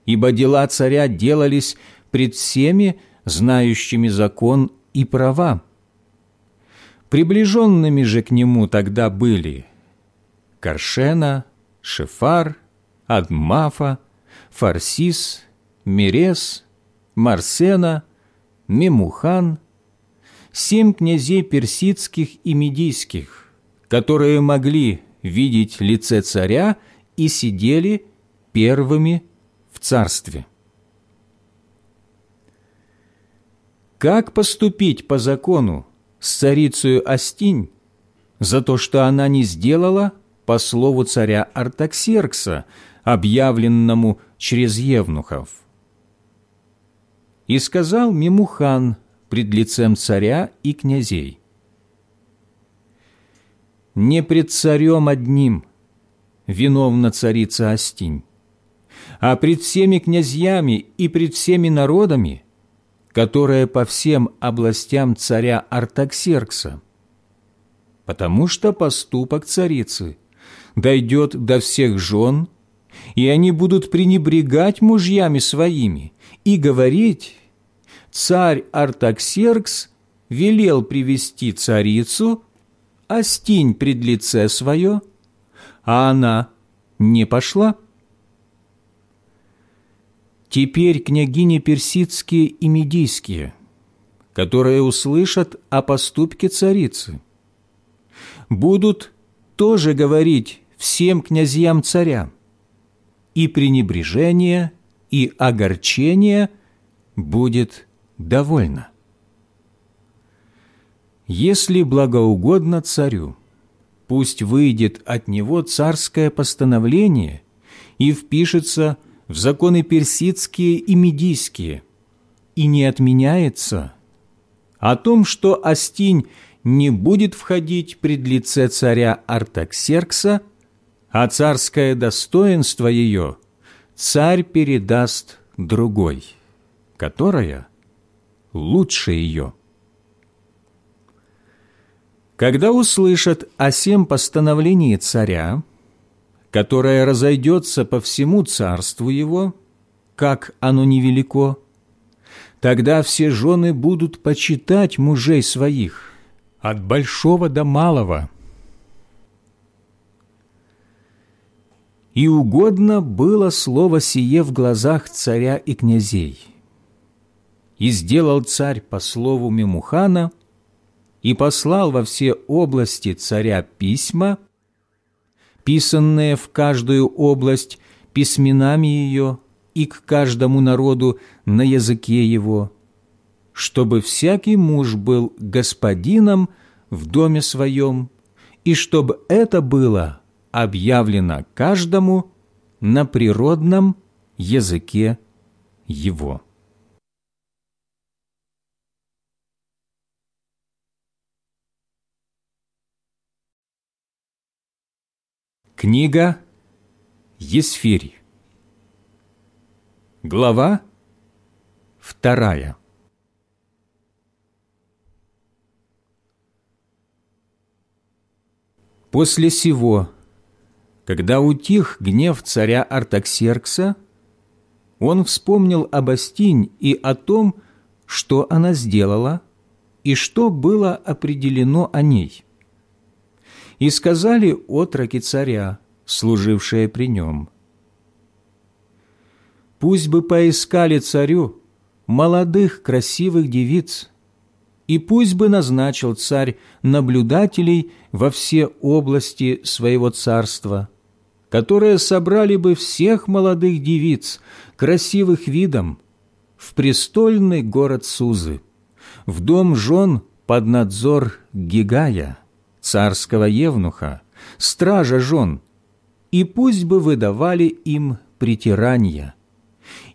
ибо дела царя делались пред всеми, знающими закон и права. Приближенными же к нему тогда были Каршена, Шефар, Адмафа, Фарсис, Мерес, Марсена, Мемухан, семь князей персидских и медийских, которые могли видеть лице царя и сидели первыми в царстве. Как поступить по закону с царицею Астинь за то, что она не сделала – по слову царя Артаксеркса, объявленному через евнухов. И сказал Мимухан пред лицем царя и князей, «Не пред царем одним виновна царица Астинь, а пред всеми князьями и пред всеми народами, которые по всем областям царя Артаксеркса, потому что поступок царицы – дойдет до всех жен, и они будут пренебрегать мужьями своими и говорить, «Царь Артаксеркс велел привести царицу, остинь пред лице свое, а она не пошла». Теперь княгини персидские и медийские, которые услышат о поступке царицы, будут тоже говорить всем князьям царя, и пренебрежение, и огорчение будет довольно. Если благоугодно царю, пусть выйдет от него царское постановление и впишется в законы персидские и медийские, и не отменяется о том, что Астинь не будет входить пред лице царя Артаксеркса, а царское достоинство ее царь передаст другой, которая лучше ее. Когда услышат о сем постановлении царя, которое разойдется по всему царству его, как оно невелико, тогда все жены будут почитать мужей своих, от большого до малого. И угодно было слово сие в глазах царя и князей. И сделал царь по слову Мемухана – и послал во все области царя письма, писанные в каждую область письменами ее и к каждому народу на языке его, чтобы всякий муж был господином в доме своем, и чтобы это было объявлено каждому на природном языке его. Книга Есфирь Глава вторая После сего, когда утих гнев царя Артаксеркса, он вспомнил об Астинь и о том, что она сделала, и что было определено о ней и сказали отроки царя, служившие при нем. Пусть бы поискали царю молодых красивых девиц, и пусть бы назначил царь наблюдателей во все области своего царства, которые собрали бы всех молодых девиц, красивых видом, в престольный город Сузы, в дом жен под надзор Гигая – царского евнуха, стража жен, и пусть бы выдавали им притирания.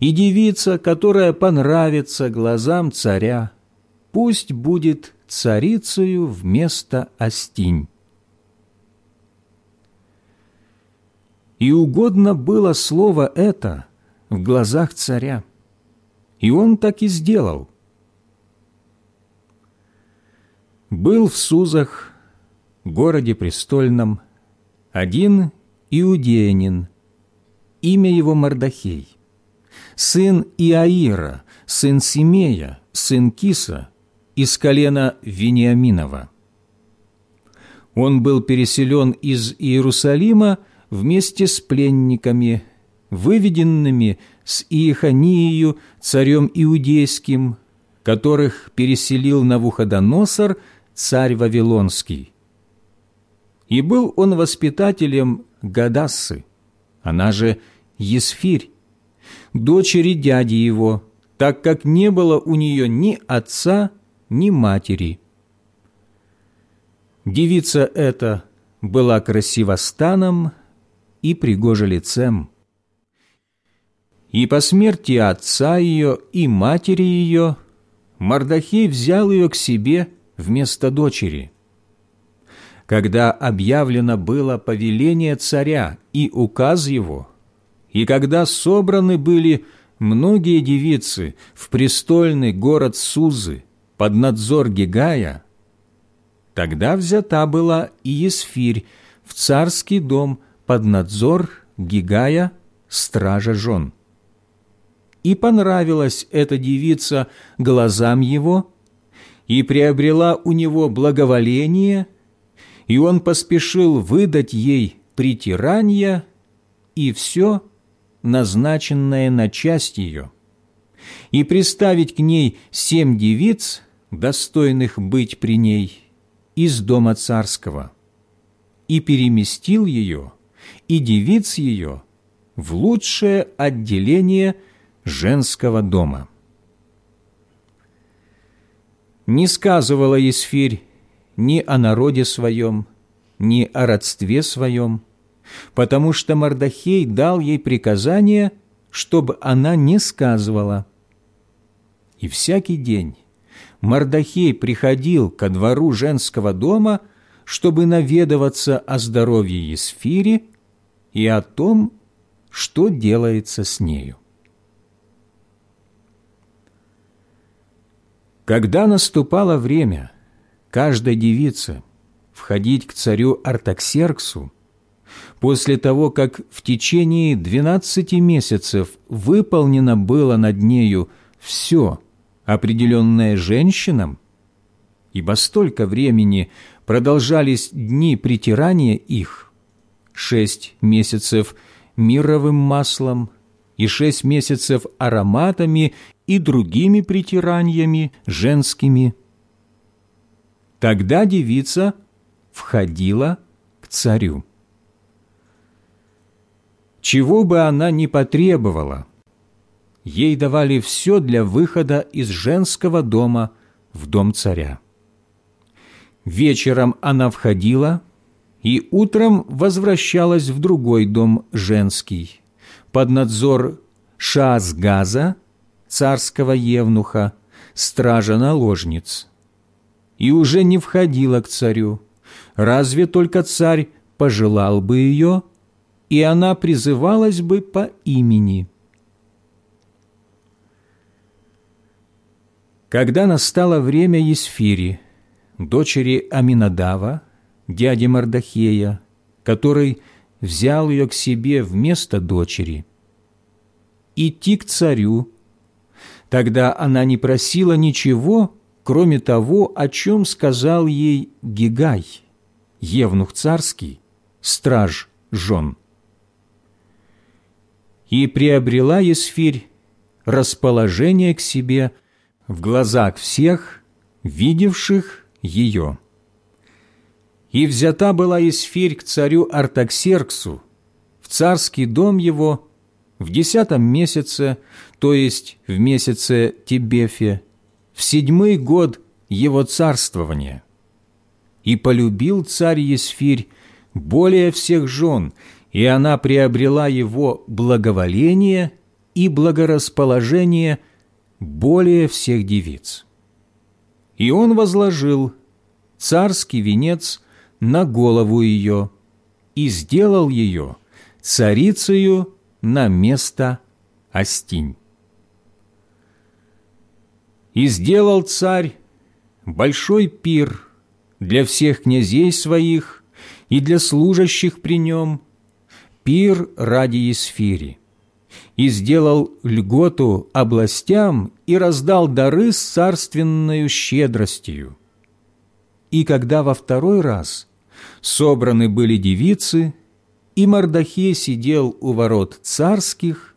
И девица, которая понравится глазам царя, пусть будет царицею вместо Остинь. И угодно было слово это в глазах царя, и он так и сделал. Был в Сузах городе престольном, один иудеянин, имя его Мардахей, сын Иаира, сын Симея, сын Киса, из колена Вениаминова. Он был переселен из Иерусалима вместе с пленниками, выведенными с Иеханией, царем иудейским, которых переселил Навуходоносор, царь Вавилонский. И был он воспитателем Гадассы, она же Есфирь, дочери дяди его, так как не было у нее ни отца, ни матери. Девица эта была красива станом и пригожа лицем. И по смерти отца ее и матери ее Мардахей взял ее к себе вместо дочери – когда объявлено было повеление царя и указ его, и когда собраны были многие девицы в престольный город Сузы под надзор Гигая, тогда взята была и Есфирь в царский дом под надзор Гигая, стража жен. И понравилась эта девица глазам его, и приобрела у него благоволение – и он поспешил выдать ей притирание и все, назначенное на часть ее, и приставить к ней семь девиц, достойных быть при ней, из дома царского, и переместил ее и девиц ее в лучшее отделение женского дома. не сказывала Есфирь ни о народе своем, ни о родстве своем, потому что Мардахей дал ей приказание, чтобы она не сказывала. И всякий день Мардахей приходил ко двору женского дома, чтобы наведываться о здоровье Есфири и о том, что делается с нею. Когда наступало время каждой девице входить к царю Артаксерксу, после того, как в течение двенадцати месяцев выполнено было над нею все, определенное женщинам, ибо столько времени продолжались дни притирания их, шесть месяцев мировым маслом и шесть месяцев ароматами и другими притираниями женскими. Тогда девица входила к царю. Чего бы она ни потребовала, ей давали все для выхода из женского дома в дом царя. Вечером она входила и утром возвращалась в другой дом женский. Под надзор Шаазгаза, царского евнуха, стража наложниц, и уже не входила к царю, разве только царь пожелал бы ее, и она призывалась бы по имени. Когда настало время Есфири, дочери Аминадава, дяди Мардахея, который взял ее к себе вместо дочери, идти к царю Тогда она не просила ничего, кроме того, о чем сказал ей Гигай, евнух царский, страж жен. И приобрела Есфирь расположение к себе в глазах всех, видевших ее. И взята была Есфирь к царю Артаксерксу, в царский дом его, в десятом месяце, то есть в месяце Тебефе, в седьмой год его царствования. И полюбил царь Есфирь более всех жен, и она приобрела его благоволение и благорасположение более всех девиц. И он возложил царский венец на голову ее и сделал ее царицею на место Остинь. И сделал царь большой пир для всех князей своих и для служащих при нем, пир ради Есфири, и сделал льготу областям и раздал дары с царственною щедростью. И когда во второй раз собраны были девицы, и Мардахей сидел у ворот царских,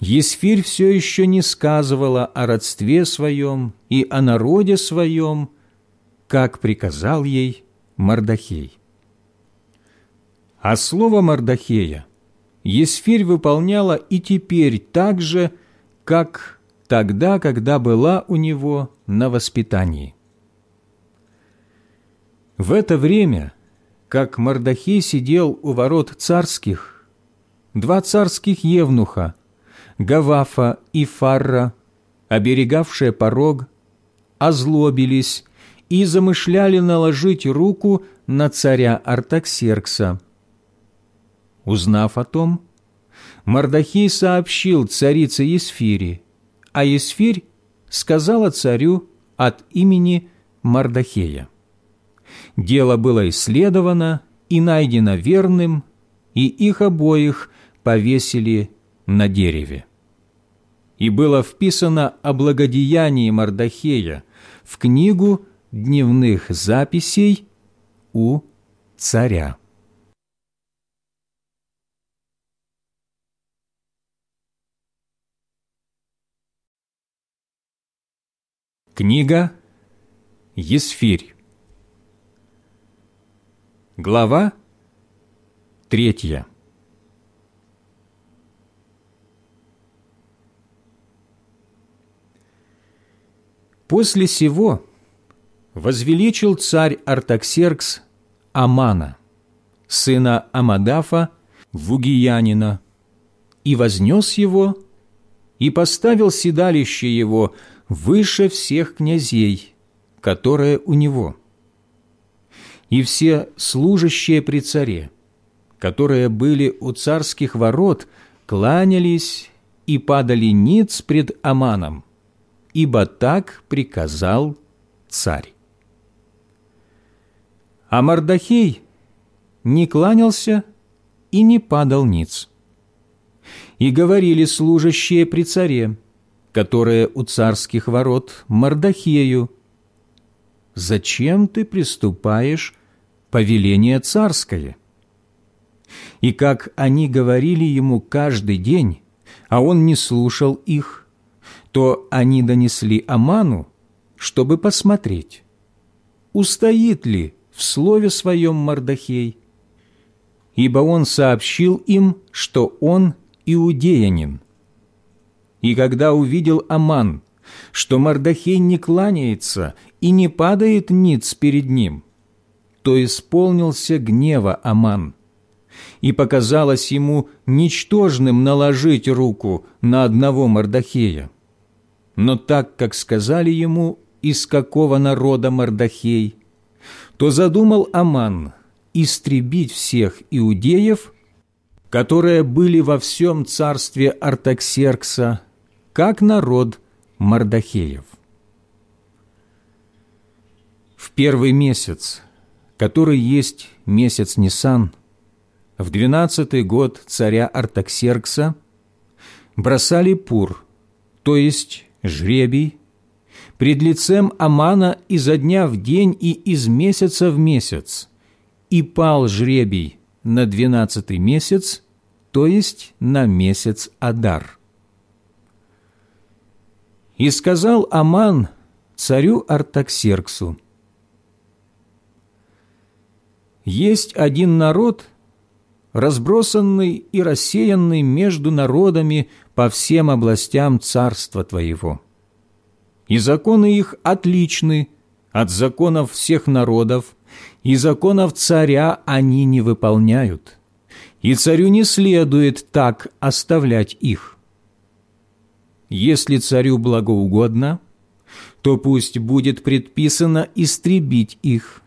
Есфирь все еще не сказывала о родстве своем и о народе своем, как приказал ей Мардахей. А слово Мардахея Есфирь выполняла и теперь так же, как тогда, когда была у него на воспитании. В это время – как Мардахей сидел у ворот царских, два царских евнуха, Гавафа и Фарра, оберегавшие порог, озлобились и замышляли наложить руку на царя Артаксеркса. Узнав о том, Мардахей сообщил царице Есфире, а Есфирь сказала царю от имени Мардахея. Дело было исследовано и найдено верным, и их обоих повесили на дереве. И было вписано о благодеянии Мардахея в книгу дневных записей у царя. Книга Есфирь Глава третья После сего возвеличил царь Артаксеркс Амана, сына Амадафа, Вугиянина, и вознес его, и поставил седалище его выше всех князей, которые у него. И все служащие при царе, которые были у царских ворот, кланялись и падали ниц пред Аманом, ибо так приказал царь. А Мардахей не кланялся и не падал ниц. И говорили служащие при царе, которые у царских ворот Мардахею, «Зачем ты приступаешь повеление царское?» И как они говорили ему каждый день, а он не слушал их, то они донесли Аману, чтобы посмотреть, устоит ли в слове своем Мардахей, ибо он сообщил им, что он иудеянин. И когда увидел Аман, что Мардахей не кланяется и не падает ниц перед ним, то исполнился гнева Аман, и показалось ему ничтожным наложить руку на одного Мардахея. Но так как сказали ему, из какого народа Мардахей, то задумал Аман истребить всех иудеев, которые были во всем царстве Артаксеркса, как народ Мардахеев. В первый месяц, который есть месяц Нисан, в двенадцатый год царя Артаксеркса бросали пур, то есть жребий, пред лицем Амана изо дня в день и из месяца в месяц, и пал жребий на двенадцатый месяц, то есть на месяц Адар. И сказал Аман царю Артаксерксу, «Есть один народ, разбросанный и рассеянный между народами по всем областям царства твоего» и законы их отличны от законов всех народов, и законов царя они не выполняют, и царю не следует так оставлять их. Если царю благоугодно, то пусть будет предписано истребить их.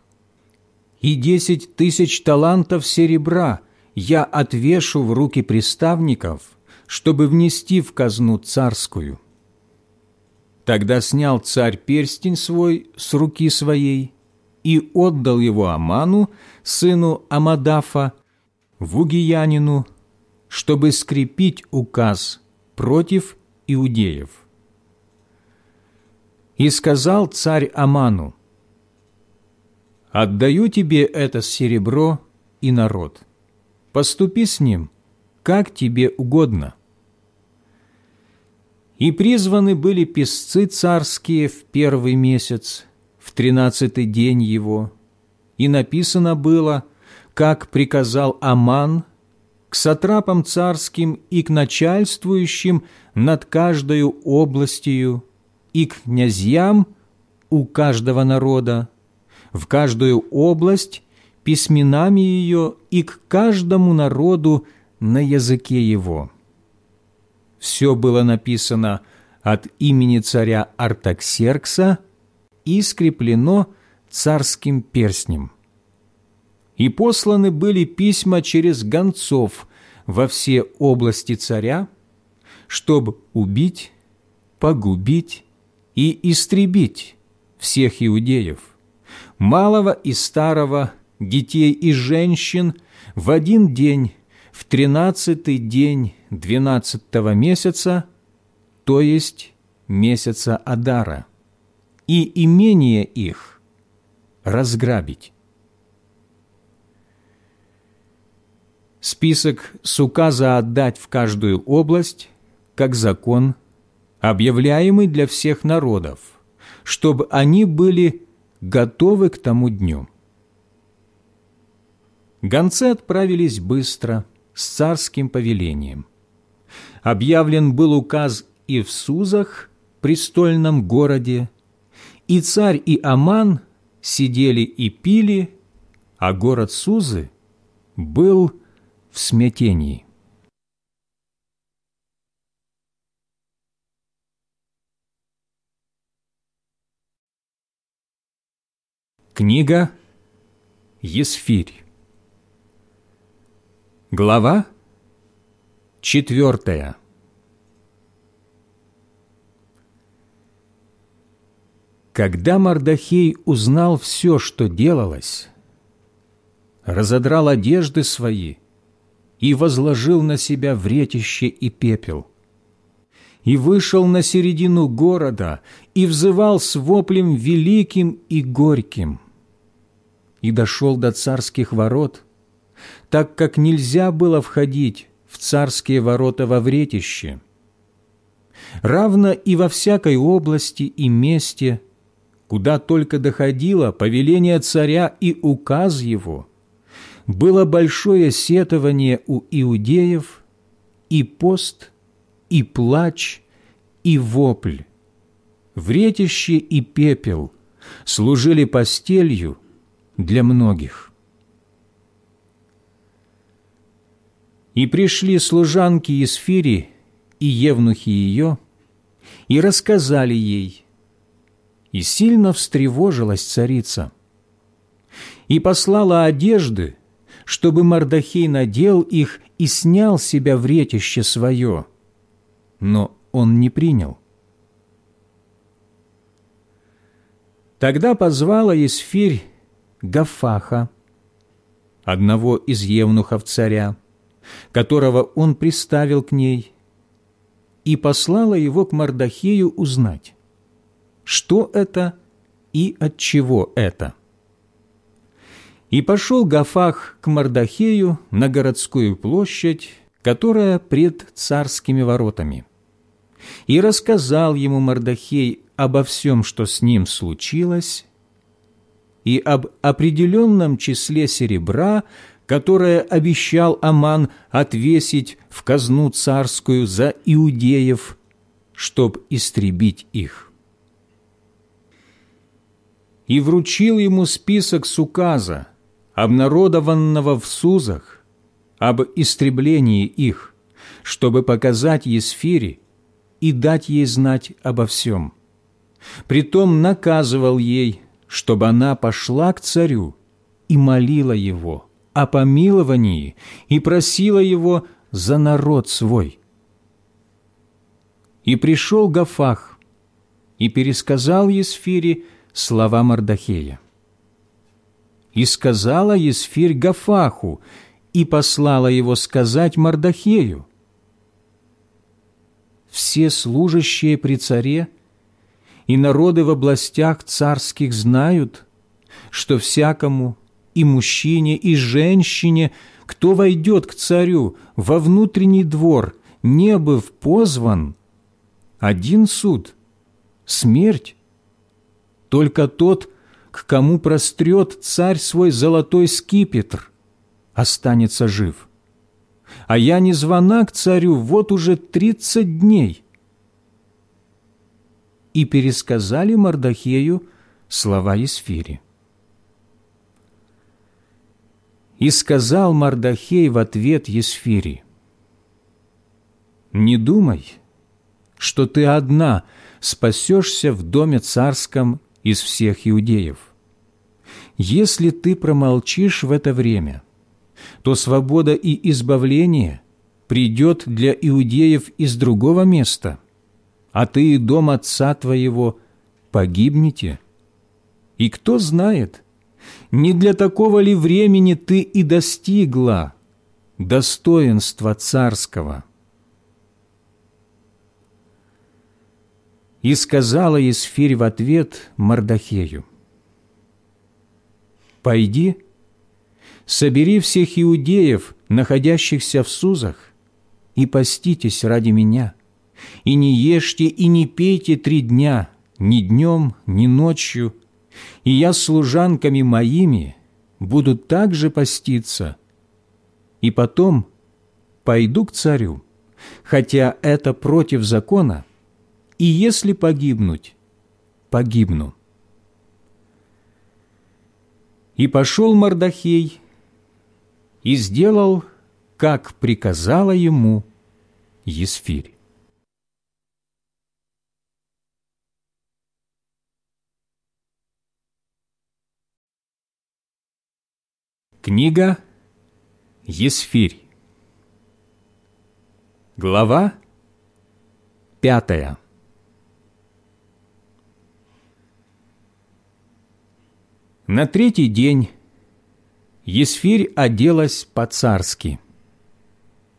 И десять тысяч талантов серебра я отвешу в руки приставников, чтобы внести в казну царскую». Тогда снял царь перстень свой с руки своей и отдал его Аману, сыну Амадафа, Вугиянину, чтобы скрепить указ против иудеев. И сказал царь Аману, «Отдаю тебе это серебро и народ. Поступи с ним, как тебе угодно». И призваны были песцы царские в первый месяц, в тринадцатый день его. И написано было, как приказал Аман к сатрапам царским и к начальствующим над каждою областью, и к князьям у каждого народа, в каждую область письменами ее и к каждому народу на языке его» все было написано от имени царя Артаксеркса и скреплено царским перстнем. И посланы были письма через гонцов во все области царя, чтобы убить, погубить и истребить всех иудеев, малого и старого, детей и женщин в один день в тринадцатый день двенадцатого месяца, то есть месяца Адара, и имение их разграбить. Список с указа отдать в каждую область, как закон, объявляемый для всех народов, чтобы они были готовы к тому дню. Гонцы отправились быстро – с царским повелением. Объявлен был указ и в Сузах, престольном городе, и царь и Аман сидели и пили, а город Сузы был в смятении. Книга Есфирь Глава четвертая Когда Мардахей узнал все, что делалось, разодрал одежды свои и возложил на себя вретище и пепел, и вышел на середину города и взывал с воплем великим и горьким, и дошел до царских ворот, так как нельзя было входить в царские ворота во вретище, равно и во всякой области и месте, куда только доходило повеление царя и указ его, было большое сетование у иудеев и пост, и плач, и вопль. Вретище и пепел служили постелью для многих. И пришли служанки из Фири и евнухи ее, и рассказали ей – и сильно встревожилась царица. И послала одежды, чтобы Мардахей надел их и снял себя вретище свое, но он не принял. Тогда позвала Есфирь Гафаха, одного из евнухов царя, которого он приставил к ней, и послала его к Мардахею узнать, что это и от чего это. И пошел Гафах к Мардахею на городскую площадь, которая пред царскими воротами. И рассказал ему Мардахей обо всем, что с ним случилось, и об определенном числе серебра, которое обещал Аман отвесить в казну царскую за иудеев, чтоб истребить их и вручил ему список с указа, обнародованного в Сузах, об истреблении их, чтобы показать Есфире и дать ей знать обо всем. Притом наказывал ей, чтобы она пошла к царю и молила его о помиловании и просила его за народ свой. И пришел Гафах и пересказал Есфире слова Мардахея. «И сказала Есфирь Гафаху, и послала его сказать Мардахею, «Все служащие при царе и народы в областях царских знают, что всякому, и мужчине, и женщине, кто войдет к царю во внутренний двор, не быв позван, один суд – смерть, только тот, к кому прострет царь свой золотой скипетр, останется жив. А я не звона к царю вот уже тридцать дней. И пересказали Мардахею слова Есфири. И сказал Мардахей в ответ Есфири, «Не думай, что ты одна спасешься в доме царском из всех иудеев. Если ты промолчишь в это время, то свобода и избавление придет для иудеев из другого места, а ты и дом отца твоего погибнете. И кто знает, не для такого ли времени ты и достигла достоинства царского?» И сказала Есфирь в ответ Мардахею, «Пойди, собери всех иудеев, находящихся в Сузах, и поститесь ради меня, и не ешьте и не пейте три дня, ни днем, ни ночью, и я с служанками моими буду также поститься, и потом пойду к царю, хотя это против закона, и если погибнуть, погибну. И пошел Мардахей и сделал, как приказала ему Есфирь. Книга Есфирь Глава пятая. На третий день Есфирь оделась по-царски,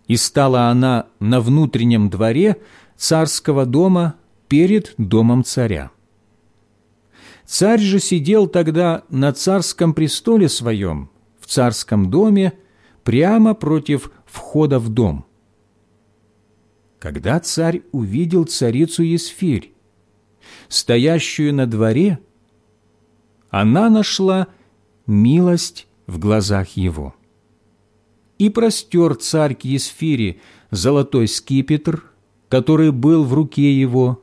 и стала она на внутреннем дворе царского дома перед домом царя. Царь же сидел тогда на царском престоле своем, царском доме, прямо против входа в дом. Когда царь увидел царицу Есфирь, стоящую на дворе, она нашла милость в глазах его. И простер царь к Есфире золотой скипетр, который был в руке его,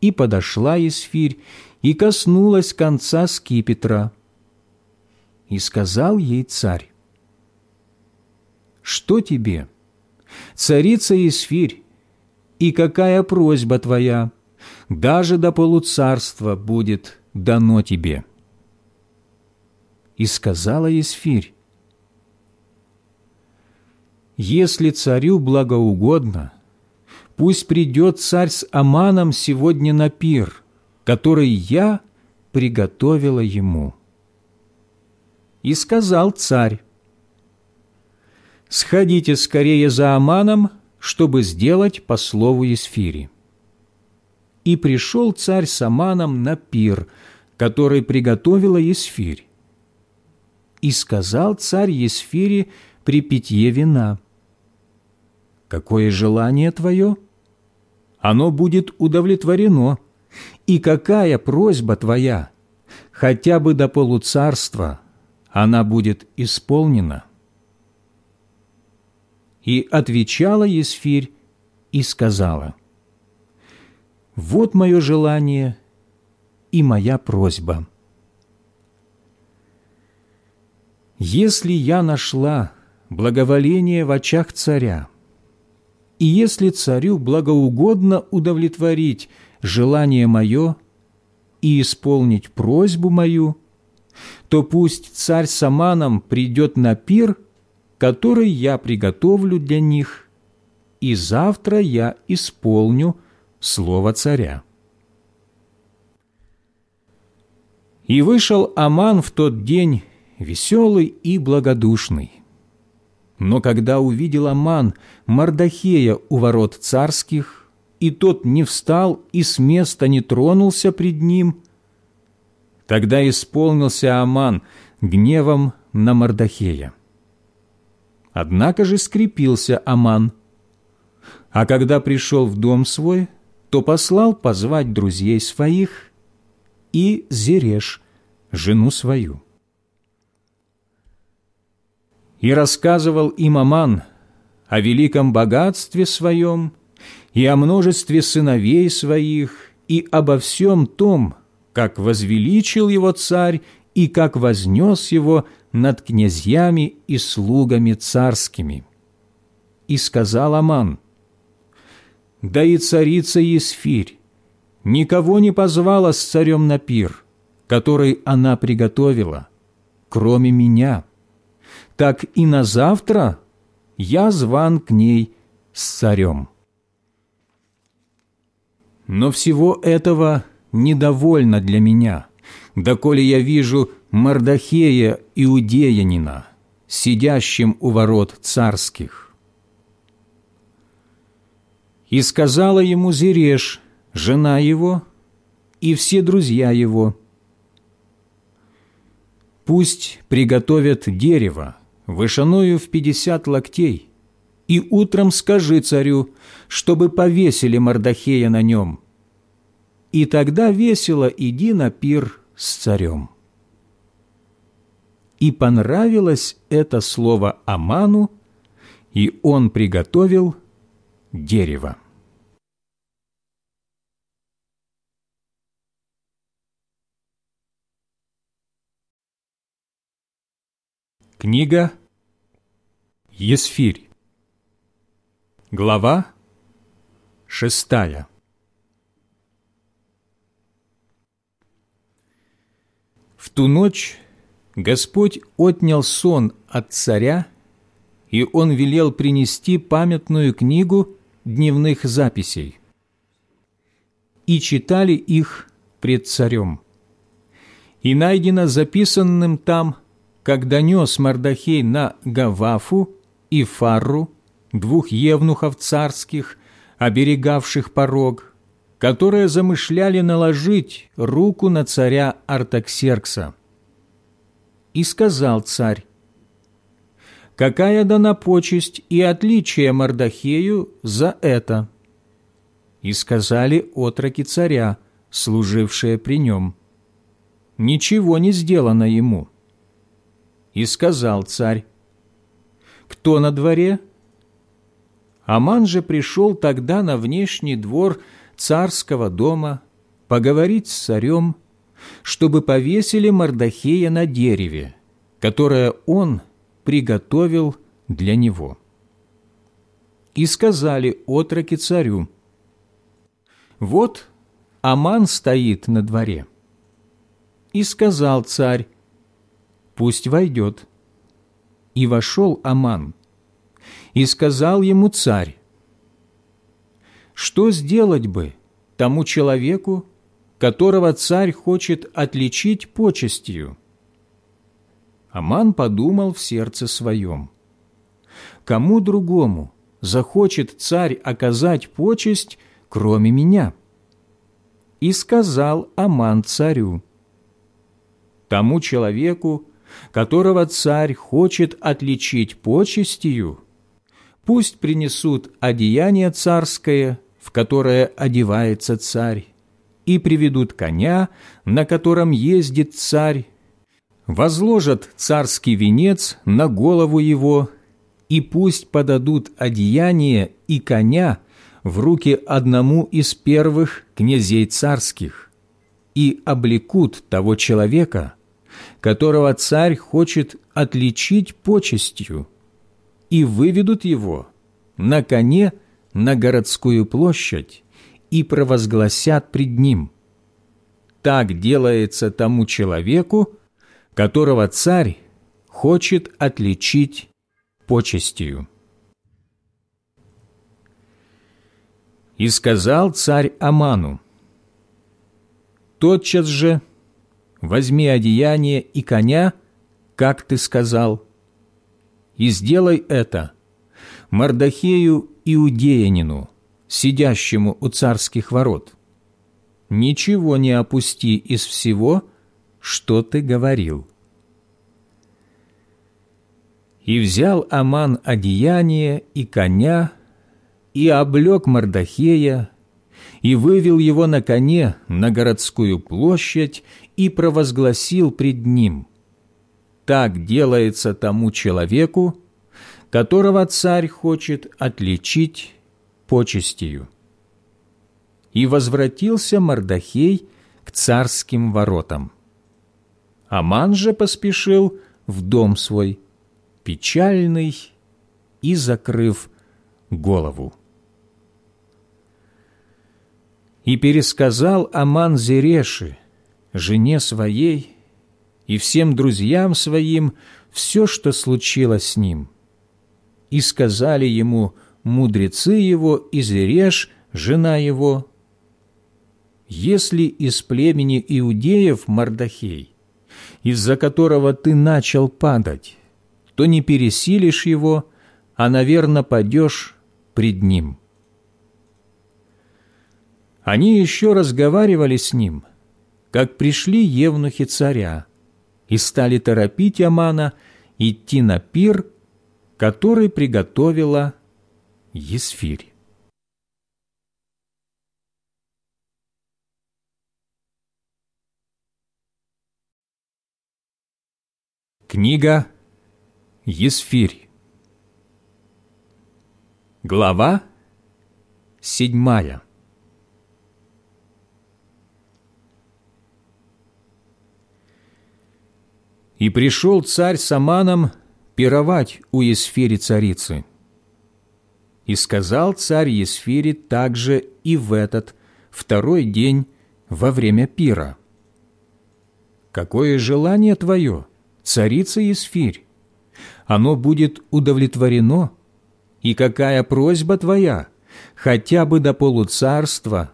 и подошла Есфирь и коснулась конца скипетра. И сказал ей царь, «Что тебе, царица Есфирь, и какая просьба твоя, даже до полуцарства будет дано тебе?» И сказала Есфирь, «Если царю благоугодно, пусть придет царь с Аманом сегодня на пир, который я приготовила ему». И сказал царь, «Сходите скорее за Аманом, чтобы сделать по слову Есфири». И пришел царь с Аманом на пир, который приготовила Есфирь. И сказал царь Есфире при питье вина, «Какое желание твое? Оно будет удовлетворено. И какая просьба твоя? Хотя бы до полуцарства она будет исполнена». И отвечала Есфирь и сказала, «Вот мое желание и моя просьба» если я нашла благоволение в очах царя, и если царю благоугодно удовлетворить желание мое и исполнить просьбу мою, то пусть царь с Аманом придет на пир, который я приготовлю для них, и завтра я исполню слово царя». И вышел Аман в тот день веселый и благодушный. Но когда увидел Аман Мардахея у ворот царских, и тот не встал и с места не тронулся пред ним, тогда исполнился Аман гневом на Мардахея. Однако же скрепился Аман, а когда пришел в дом свой, то послал позвать друзей своих и Зереш, жену свою и рассказывал им Аман о великом богатстве своем и о множестве сыновей своих и обо всем том, как возвеличил его царь и как вознес его над князьями и слугами царскими. И сказал Аман, «Да и царица Есфирь никого не позвала с царем на пир, который она приготовила, кроме меня» так и на завтра я зван к ней с царем. Но всего этого недовольно для меня, доколе я вижу Мардахея Иудеянина, сидящим у ворот царских. И сказала ему Зереш, жена его, и все друзья его, «Пусть приготовят дерево, вышиною в пятьдесят локтей, и утром скажи царю, чтобы повесили Мордахея на нем. И тогда весело иди на пир с царем. И понравилось это слово Аману, и он приготовил дерево. Книга Есфирь Глава шестая В ту ночь Господь отнял сон от царя, и он велел принести памятную книгу дневных записей. И читали их пред царем. И найдено записанным там, как донес Мардахей на Гавафу и Фарру, двух евнухов царских, оберегавших порог, которые замышляли наложить руку на царя Артаксеркса. И сказал царь, «Какая дана почесть и отличие Мардахею за это?» И сказали отроки царя, служившие при нем, «Ничего не сделано ему». И сказал царь, «Кто на дворе?» Аман же пришел тогда на внешний двор царского дома поговорить с царем, чтобы повесили Мардахея на дереве, которое он приготовил для него. И сказали отроки царю, «Вот Аман стоит на дворе». И сказал царь, «Пусть войдет». И вошел Аман. И сказал ему царь, что сделать бы тому человеку, которого царь хочет отличить почестью? Аман подумал в сердце своем. Кому другому захочет царь оказать почесть, кроме меня? И сказал Аман царю, тому человеку, которого царь хочет отличить почестью, пусть принесут одеяние царское в которое одевается царь, и приведут коня, на котором ездит царь, возложат царский венец на голову его, и пусть подадут одеяние и коня в руки одному из первых князей царских, и облекут того человека, которого царь хочет отличить почестью, и выведут его на коне на городскую площадь и провозгласят пред ним. Так делается тому человеку, которого царь хочет отличить почестью. И сказал царь Аману, «Тотчас же возьми одеяние и коня, как ты сказал, и сделай это Мардахею иудеянину, сидящему у царских ворот, ничего не опусти из всего, что ты говорил. И взял Аман одеяние и коня, и облег Мардахея, и вывел его на коне на городскую площадь и провозгласил пред ним, «Так делается тому человеку, которого царь хочет отличить почестью. И возвратился Мардахей к царским воротам. Аман же поспешил в дом свой, печальный и закрыв голову. И пересказал Аман Зереши, жене своей, и всем друзьям своим все, что случилось с ним – и сказали ему мудрецы его и Зереш, жена его, «Если из племени иудеев Мардахей, из-за которого ты начал падать, то не пересилишь его, а, наверно, падешь пред ним». Они еще разговаривали с ним, как пришли евнухи царя, и стали торопить Амана идти на пир который приготовила Есфирь. Книга Есфирь Глава седьмая И пришел царь с Аманом пировать у Есфири царицы. И сказал царь Есфири также и в этот второй день во время пира. «Какое желание твое, царица Есфирь? Оно будет удовлетворено, и какая просьба твоя, хотя бы до полуцарства,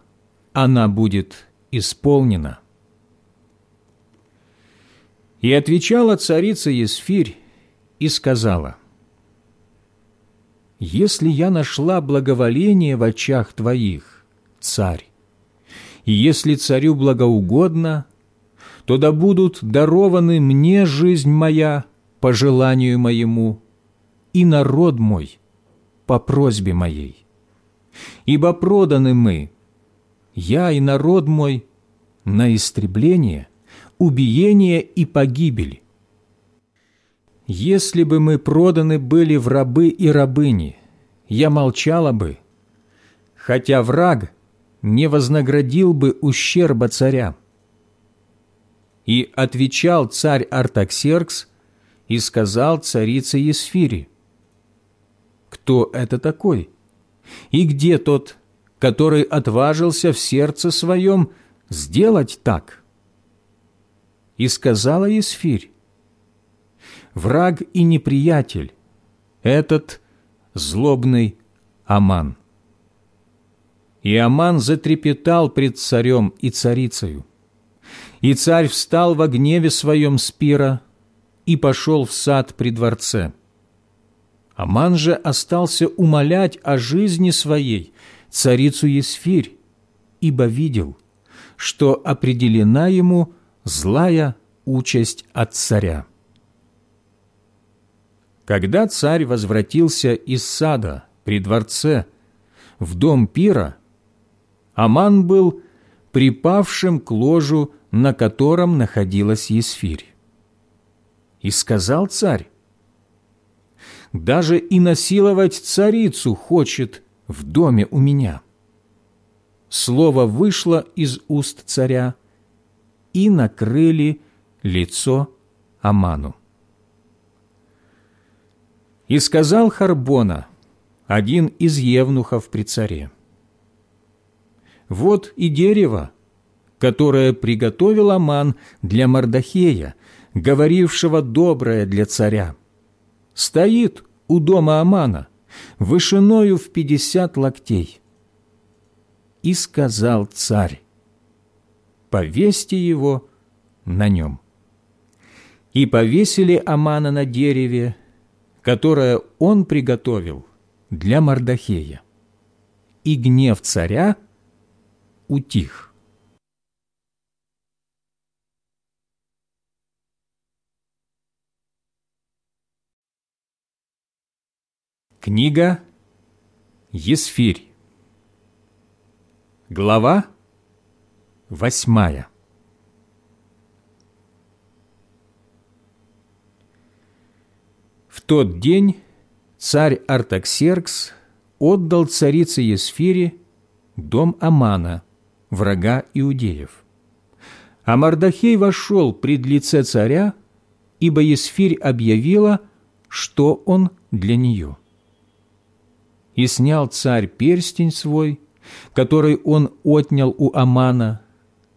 она будет исполнена». И отвечала царица Есфирь и сказала, «Если я нашла благоволение в очах твоих, царь, и если царю благоугодно, то да будут дарованы мне жизнь моя по желанию моему и народ мой по просьбе моей. Ибо проданы мы, я и народ мой, на истребление, убиение и погибель. Если бы мы проданы были в рабы и рабыни, я молчала бы, хотя враг не вознаградил бы ущерба царя. И отвечал царь Артаксеркс и сказал царице Есфире, «Кто это такой? И где тот, который отважился в сердце своем сделать так?» И сказала Есфирь, «Враг и неприятель, этот злобный Аман». И Аман затрепетал пред царем и царицею. И царь встал во гневе своем спира и пошел в сад при дворце. Аман же остался умолять о жизни своей царицу Есфирь, ибо видел, что определена ему злая участь от царя. Когда царь возвратился из сада при дворце в дом пира, Аман был припавшим к ложу, на котором находилась Есфирь. И сказал царь, «Даже и насиловать царицу хочет в доме у меня». Слово вышло из уст царя, и накрыли лицо Аману. И сказал Харбона, один из евнухов при царе, «Вот и дерево, которое приготовил Аман для Мардахея, говорившего доброе для царя, стоит у дома Амана, вышиною в пятьдесят локтей». И сказал царь, повесьте его на нем. И повесили Амана на дереве, которое он приготовил для Мардахея. И гнев царя утих. Книга Есфирь Глава Восьмая. В тот день царь Артаксеркс отдал царице Есфире дом Амана, врага иудеев. А Мардахей вошел пред лице царя, ибо Есфирь объявила, что он для нее. И снял царь перстень свой, который он отнял у Амана,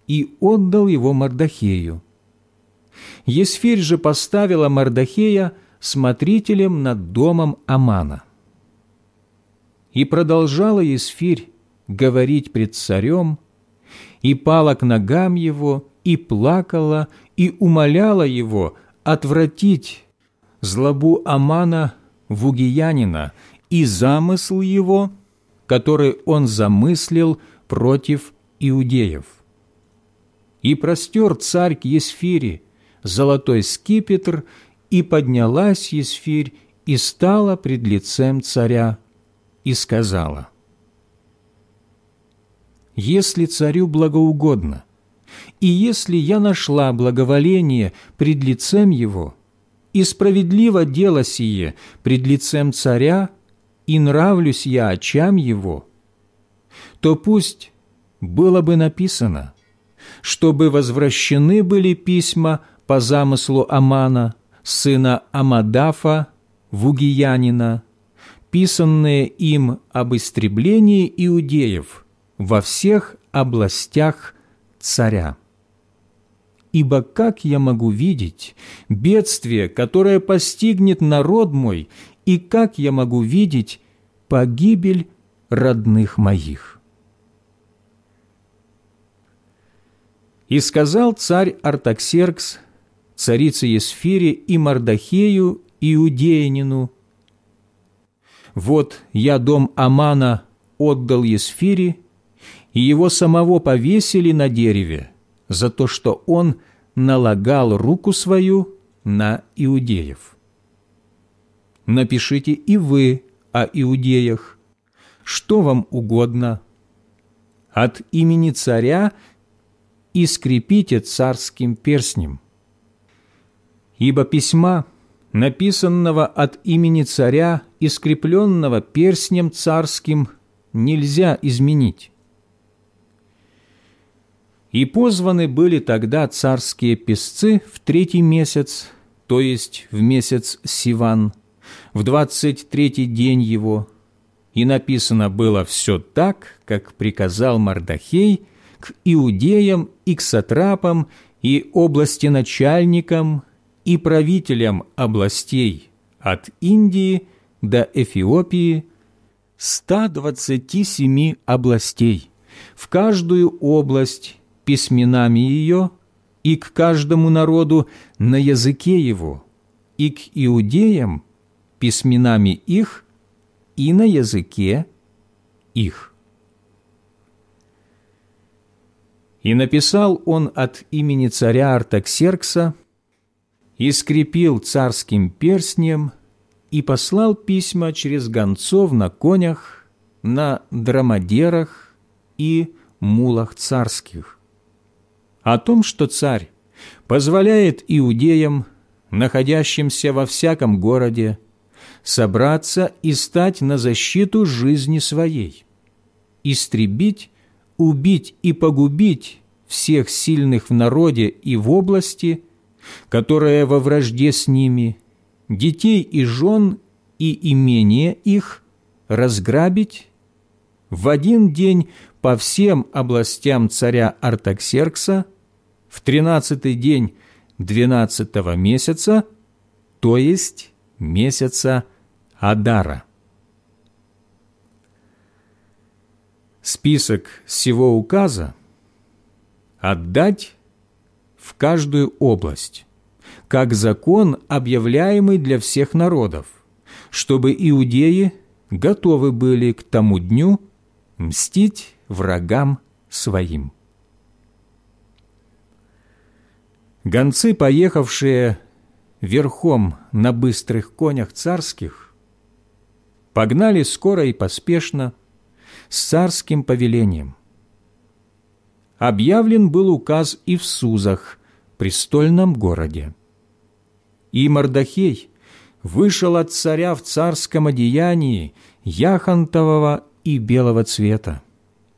и отдал его Мардахею. Есфирь же поставила Мардахея смотрителем над домом Амана. И продолжала Есфирь говорить пред царем, и пала к ногам его, и плакала, и умоляла его отвратить злобу Амана Вугиянина и замысл его, который он замыслил против иудеев и простер царь к Есфире золотой скипетр, и поднялась Есфирь и стала пред лицем царя и сказала, «Если царю благоугодно, и если я нашла благоволение пред лицем его, и справедливо дело сие пред лицем царя, и нравлюсь я очам его, то пусть было бы написано, чтобы возвращены были письма по замыслу Амана, сына Амадафа, Вугиянина, писанные им об истреблении иудеев во всех областях царя. Ибо как я могу видеть бедствие, которое постигнет народ мой, и как я могу видеть погибель родных моих?» И сказал царь Артаксеркс царице Есфире и Мардахею Иудеянину, «Вот я дом Амана отдал Есфире, и его самого повесили на дереве за то, что он налагал руку свою на иудеев. Напишите и вы о иудеях, что вам угодно, от имени царя и скрепите царским перстнем. Ибо письма, написанного от имени царя и скрепленного перстнем царским, нельзя изменить. И позваны были тогда царские песцы в третий месяц, то есть в месяц Сиван, в двадцать третий день его, и написано было все так, как приказал Мардахей к иудеям и к сатрапам и области начальникам и правителям областей от Индии до Эфиопии 127 областей, в каждую область письменами ее и к каждому народу на языке его, и к иудеям письменами их и на языке их. И написал он от имени царя Артаксеркса и скрепил царским перстнем и послал письма через гонцов на конях, на драмадерах и мулах царских. О том, что царь позволяет иудеям, находящимся во всяком городе, собраться и стать на защиту жизни своей, истребить, убить и погубить всех сильных в народе и в области – которая во вражде с ними, детей и жен и имение их разграбить в один день по всем областям царя Артаксеркса в тринадцатый день двенадцатого месяца, то есть месяца Адара. Список всего указа отдать в каждую область, как закон, объявляемый для всех народов, чтобы иудеи готовы были к тому дню мстить врагам своим. Гонцы, поехавшие верхом на быстрых конях царских, погнали скоро и поспешно с царским повелением – объявлен был указ и в Сузах, престольном городе. И Мордахей вышел от царя в царском одеянии яхонтового и белого цвета,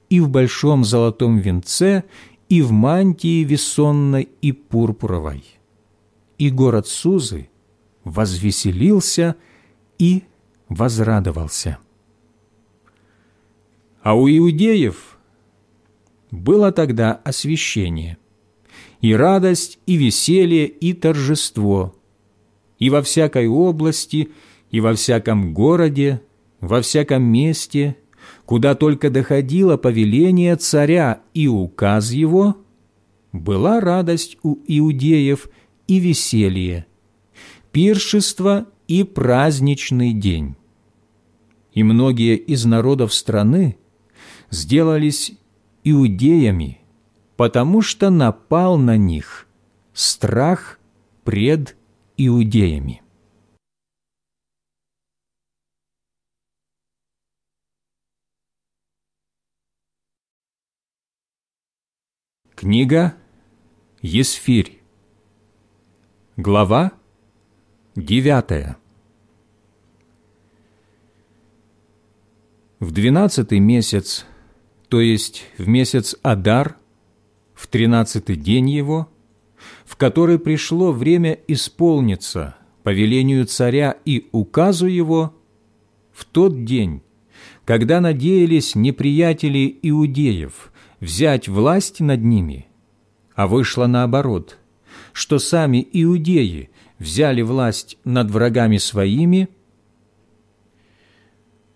и в большом золотом венце, и в мантии весонной и пурпуровой. И город Сузы возвеселился и возрадовался. А у иудеев – было тогда освящение, и радость, и веселье, и торжество, и во всякой области, и во всяком городе, во всяком месте, куда только доходило повеление царя и указ его, была радость у иудеев и веселье, пиршество и праздничный день. И многие из народов страны сделались иудеями, потому что напал на них страх пред иудеями. Книга Есфирь Глава девятая В двенадцатый месяц то есть в месяц Адар, в тринадцатый день его, в который пришло время исполниться по велению царя и указу его, в тот день, когда надеялись неприятели иудеев взять власть над ними, а вышло наоборот, что сами иудеи взяли власть над врагами своими,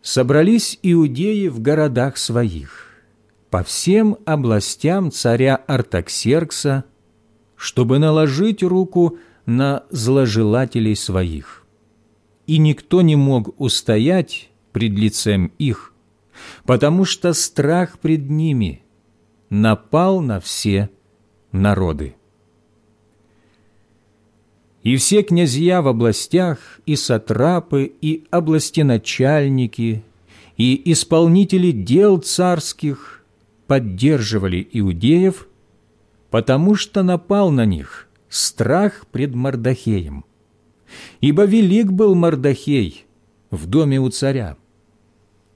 собрались иудеи в городах своих, по всем областям царя Артаксеркса, чтобы наложить руку на зложелателей своих. И никто не мог устоять пред лицем их, потому что страх пред ними напал на все народы. И все князья в областях, и сатрапы, и областеначальники, и исполнители дел царских поддерживали иудеев, потому что напал на них страх пред Мардахеем. Ибо велик был Мардахей в доме у царя,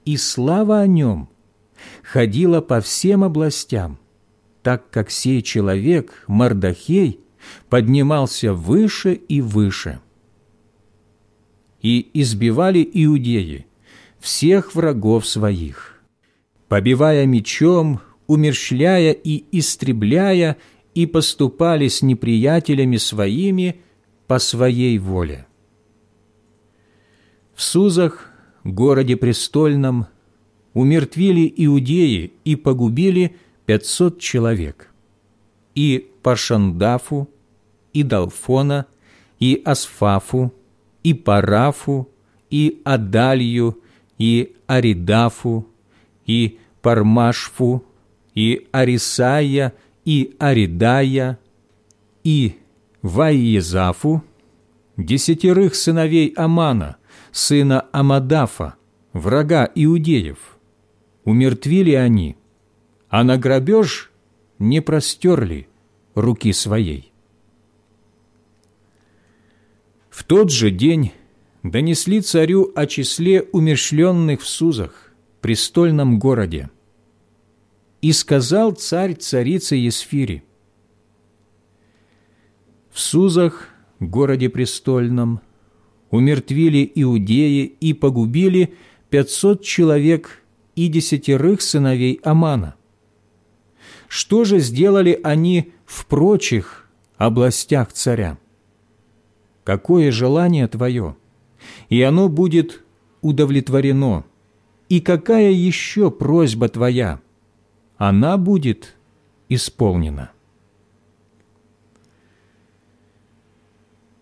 и слава о нем ходила по всем областям, так как сей человек, Мардахей, поднимался выше и выше. И избивали иудеи всех врагов своих, побивая мечом, умерщвляя и истребляя, и поступали с неприятелями своими по своей воле. В Сузах, городе престольном, умертвили иудеи и погубили пятьсот человек. И Пашандафу, и Далфона, и Асфафу, и Парафу, и Адалью, и Аридафу, и Пармашфу, и Арисая, и Аридая, и Ваиезафу, десятерых сыновей Амана, сына Амадафа, врага иудеев. Умертвили они, а на грабеж не простерли руки своей. В тот же день донесли царю о числе умершленных в Сузах, престольном городе. И сказал царь царице Есфири, «В Сузах, городе престольном, умертвили иудеи и погубили пятьсот человек и десятерых сыновей Амана. Что же сделали они в прочих областях царя?» какое желание твое, и оно будет удовлетворено. И какая еще просьба твоя, она будет исполнена.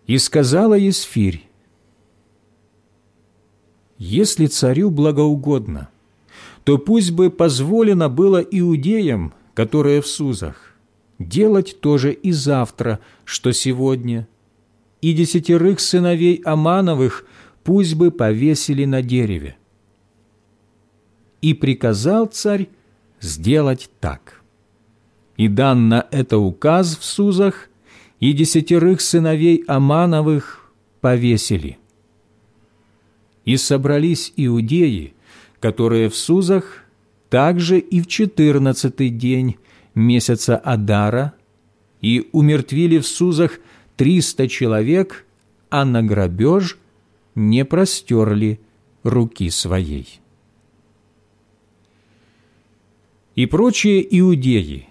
И сказала Есфирь, «Если царю благоугодно, то пусть бы позволено было иудеям, которые в Сузах, делать тоже и завтра, что сегодня, и десятерых сыновей Амановых пусть бы повесили на дереве. И приказал царь сделать так. И дан на это указ в Сузах, и десятерых сыновей Амановых повесили. И собрались иудеи, которые в Сузах, также и в четырнадцатый день месяца Адара, и умертвили в Сузах – триста человек, а на грабеж не простерли руки своей. И прочие иудеи,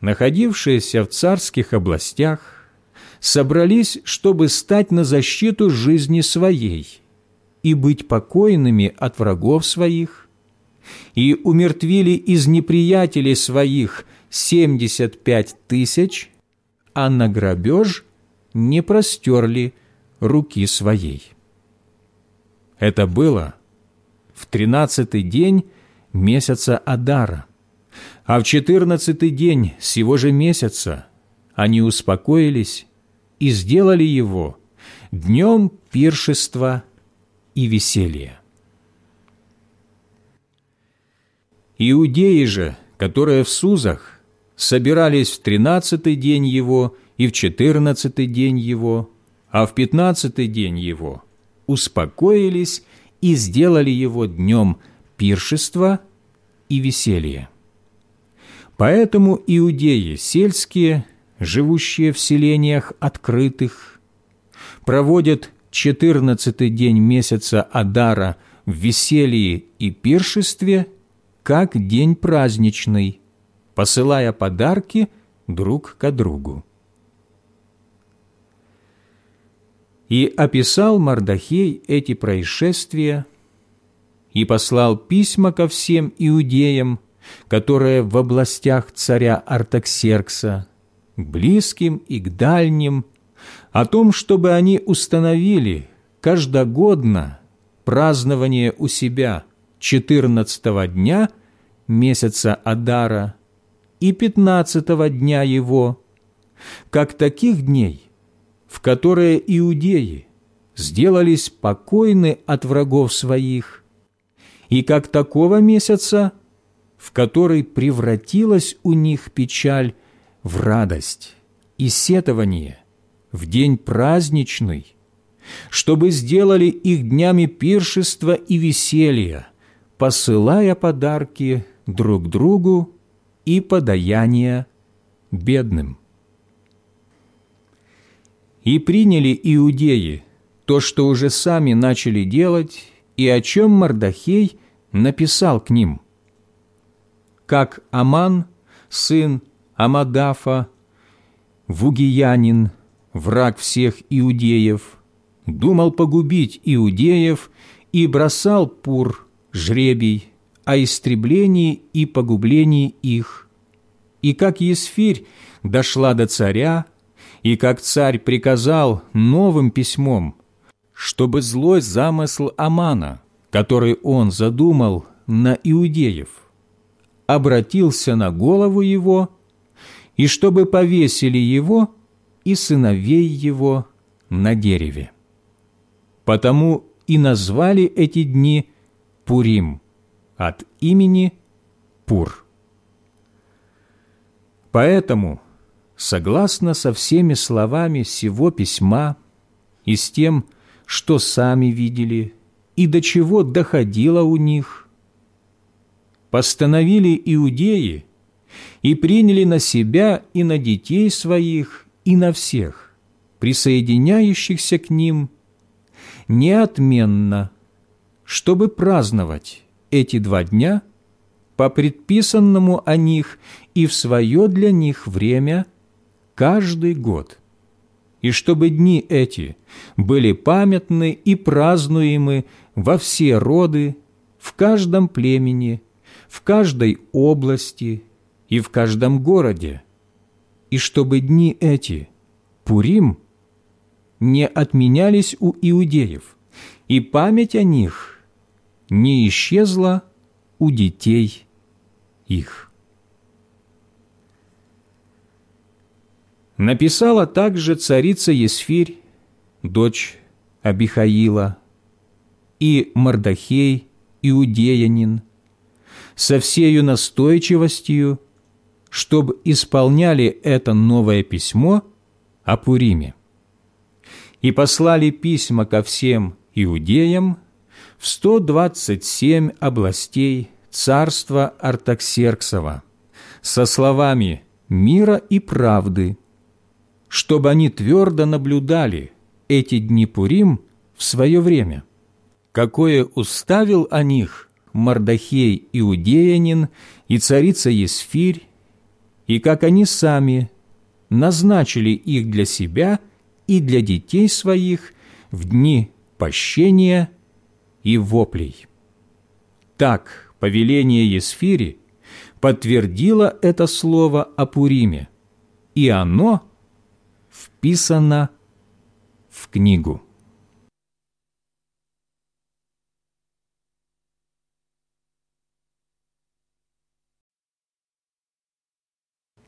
находившиеся в царских областях, собрались, чтобы стать на защиту жизни своей и быть покойными от врагов своих, и умертвили из неприятелей своих семьдесят пять тысяч, а на грабеж не простерли руки своей. Это было в тринадцатый день месяца Адара, а в четырнадцатый день сего же месяца они успокоились и сделали его днем пиршества и веселья. Иудеи же, которые в Сузах, собирались в тринадцатый день его и в четырнадцатый день его, а в пятнадцатый день его успокоились и сделали его днем пиршества и веселья. Поэтому иудеи сельские, живущие в селениях открытых, проводят четырнадцатый день месяца Адара в веселье и пиршестве, как день праздничный, посылая подарки друг к другу. И описал Мардахей эти происшествия и послал письма ко всем иудеям, которые в областях царя Артаксеркса, к близким и к дальним, о том, чтобы они установили каждогодно празднование у себя четырнадцатого дня месяца Адара и пятнадцатого дня его, как таких дней, в которые иудеи сделались покойны от врагов своих, и как такого месяца, в который превратилась у них печаль в радость и сетование в день праздничный, чтобы сделали их днями пиршества и веселья, посылая подарки друг другу и подаяния бедным. И приняли иудеи то, что уже сами начали делать, и о чем Мардахей написал к ним. Как Аман, сын Амадафа, Вугиянин, враг всех иудеев, думал погубить иудеев и бросал пур, жребий, о истреблении и погублении их. И как Есфирь дошла до царя, и как царь приказал новым письмом, чтобы злой замысл Амана, который он задумал на иудеев, обратился на голову его, и чтобы повесили его и сыновей его на дереве. Потому и назвали эти дни Пурим от имени Пур. Поэтому, согласно со всеми словами сего письма и с тем, что сами видели и до чего доходило у них, постановили иудеи и приняли на себя и на детей своих и на всех, присоединяющихся к ним, неотменно, чтобы праздновать эти два дня по предписанному о них и в свое для них время каждый год, и чтобы дни эти были памятны и празднуемы во все роды, в каждом племени, в каждой области и в каждом городе, и чтобы дни эти, Пурим, не отменялись у иудеев, и память о них не исчезла у детей их. Написала также царица Есфирь, дочь Абихаила, и Мардахей, иудеянин, со всею настойчивостью чтобы исполняли это новое письмо о Пуриме. И послали письма ко всем иудеям в 127 областей царства Артаксерксова со словами «мира и правды», чтобы они твердо наблюдали эти дни Пурим в свое время, какое уставил о них Мардахей Иудеянин и царица Есфирь и как они сами назначили их для себя и для детей своих в дни пощения и воплей. Так повеление Есфири подтвердило это слово о Пуриме, и оно вписано в книгу.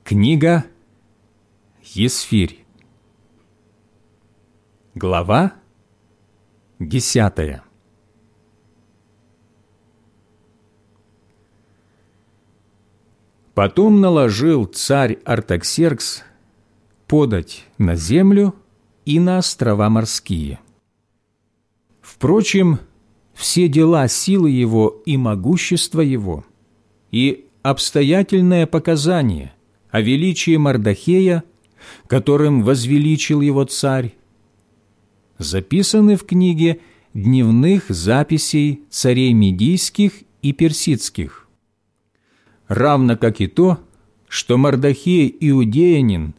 Книга Есфирь Глава десятая Потом наложил царь Артаксеркс подать на землю и на острова морские. Впрочем, все дела силы его и могущества его, и обстоятельное показание – о величии Мардахея, которым возвеличил его царь, записаны в книге дневных записей царей Медийских и Персидских, равно как и то, что Мардахей Иудеянин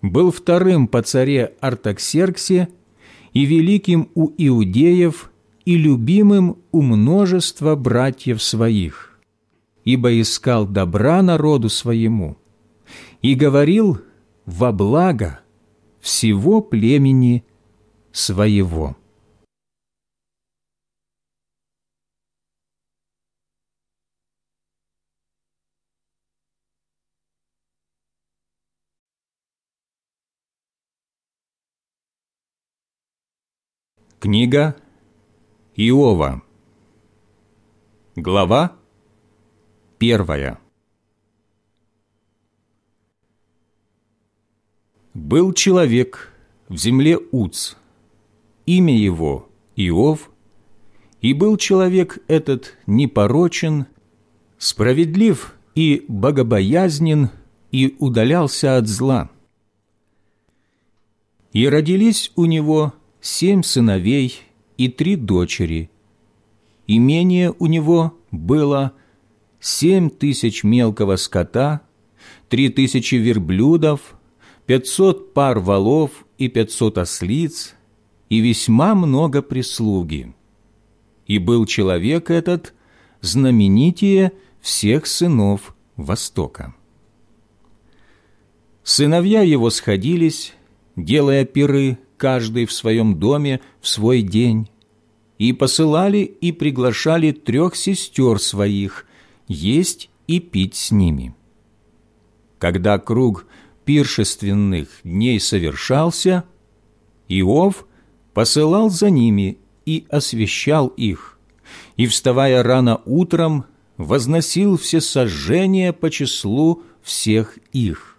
был вторым по царе Артаксерксе и великим у иудеев и любимым у множества братьев своих, ибо искал добра народу своему и говорил во благо всего племени своего. Книга Иова Глава первая Был человек в земле Уц, имя его Иов, и был человек этот непорочен, справедлив и богобоязнен, и удалялся от зла. И родились у него семь сыновей и три дочери. Имение у него было семь тысяч мелкого скота, три тысячи верблюдов, пятьсот пар валов и пятьсот ослиц, и весьма много прислуги. И был человек этот знаменитее всех сынов Востока. Сыновья его сходились, делая пиры каждый в своем доме в свой день, и посылали и приглашали трех сестер своих есть и пить с ними. Когда круг пиршественных дней совершался, Иов посылал за ними и освещал их, и, вставая рано утром, возносил все сожжения по числу всех их.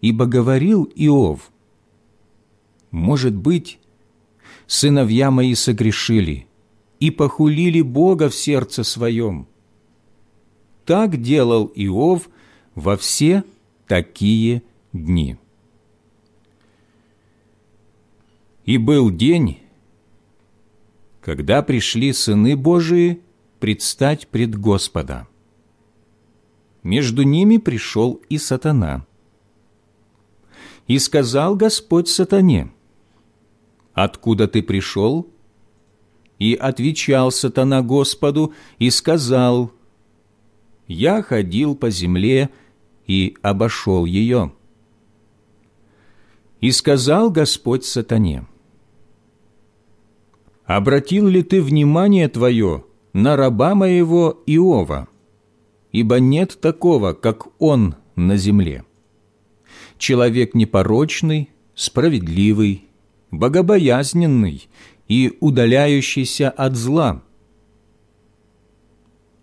Ибо говорил Иов, может быть, сыновья мои согрешили и похулили Бога в сердце своем. Так делал Иов во все такие дни. И был день, когда пришли сыны Божии предстать пред Господа. Между ними пришел и сатана. И сказал Господь сатане, откуда ты пришел?» И отвечал сатана Господу и сказал, «Я ходил по земле и обошел ее». И сказал Господь сатане, «Обратил ли ты внимание твое на раба моего Иова? Ибо нет такого, как он на земле. Человек непорочный, справедливый, богобоязненный и удаляющийся от зла.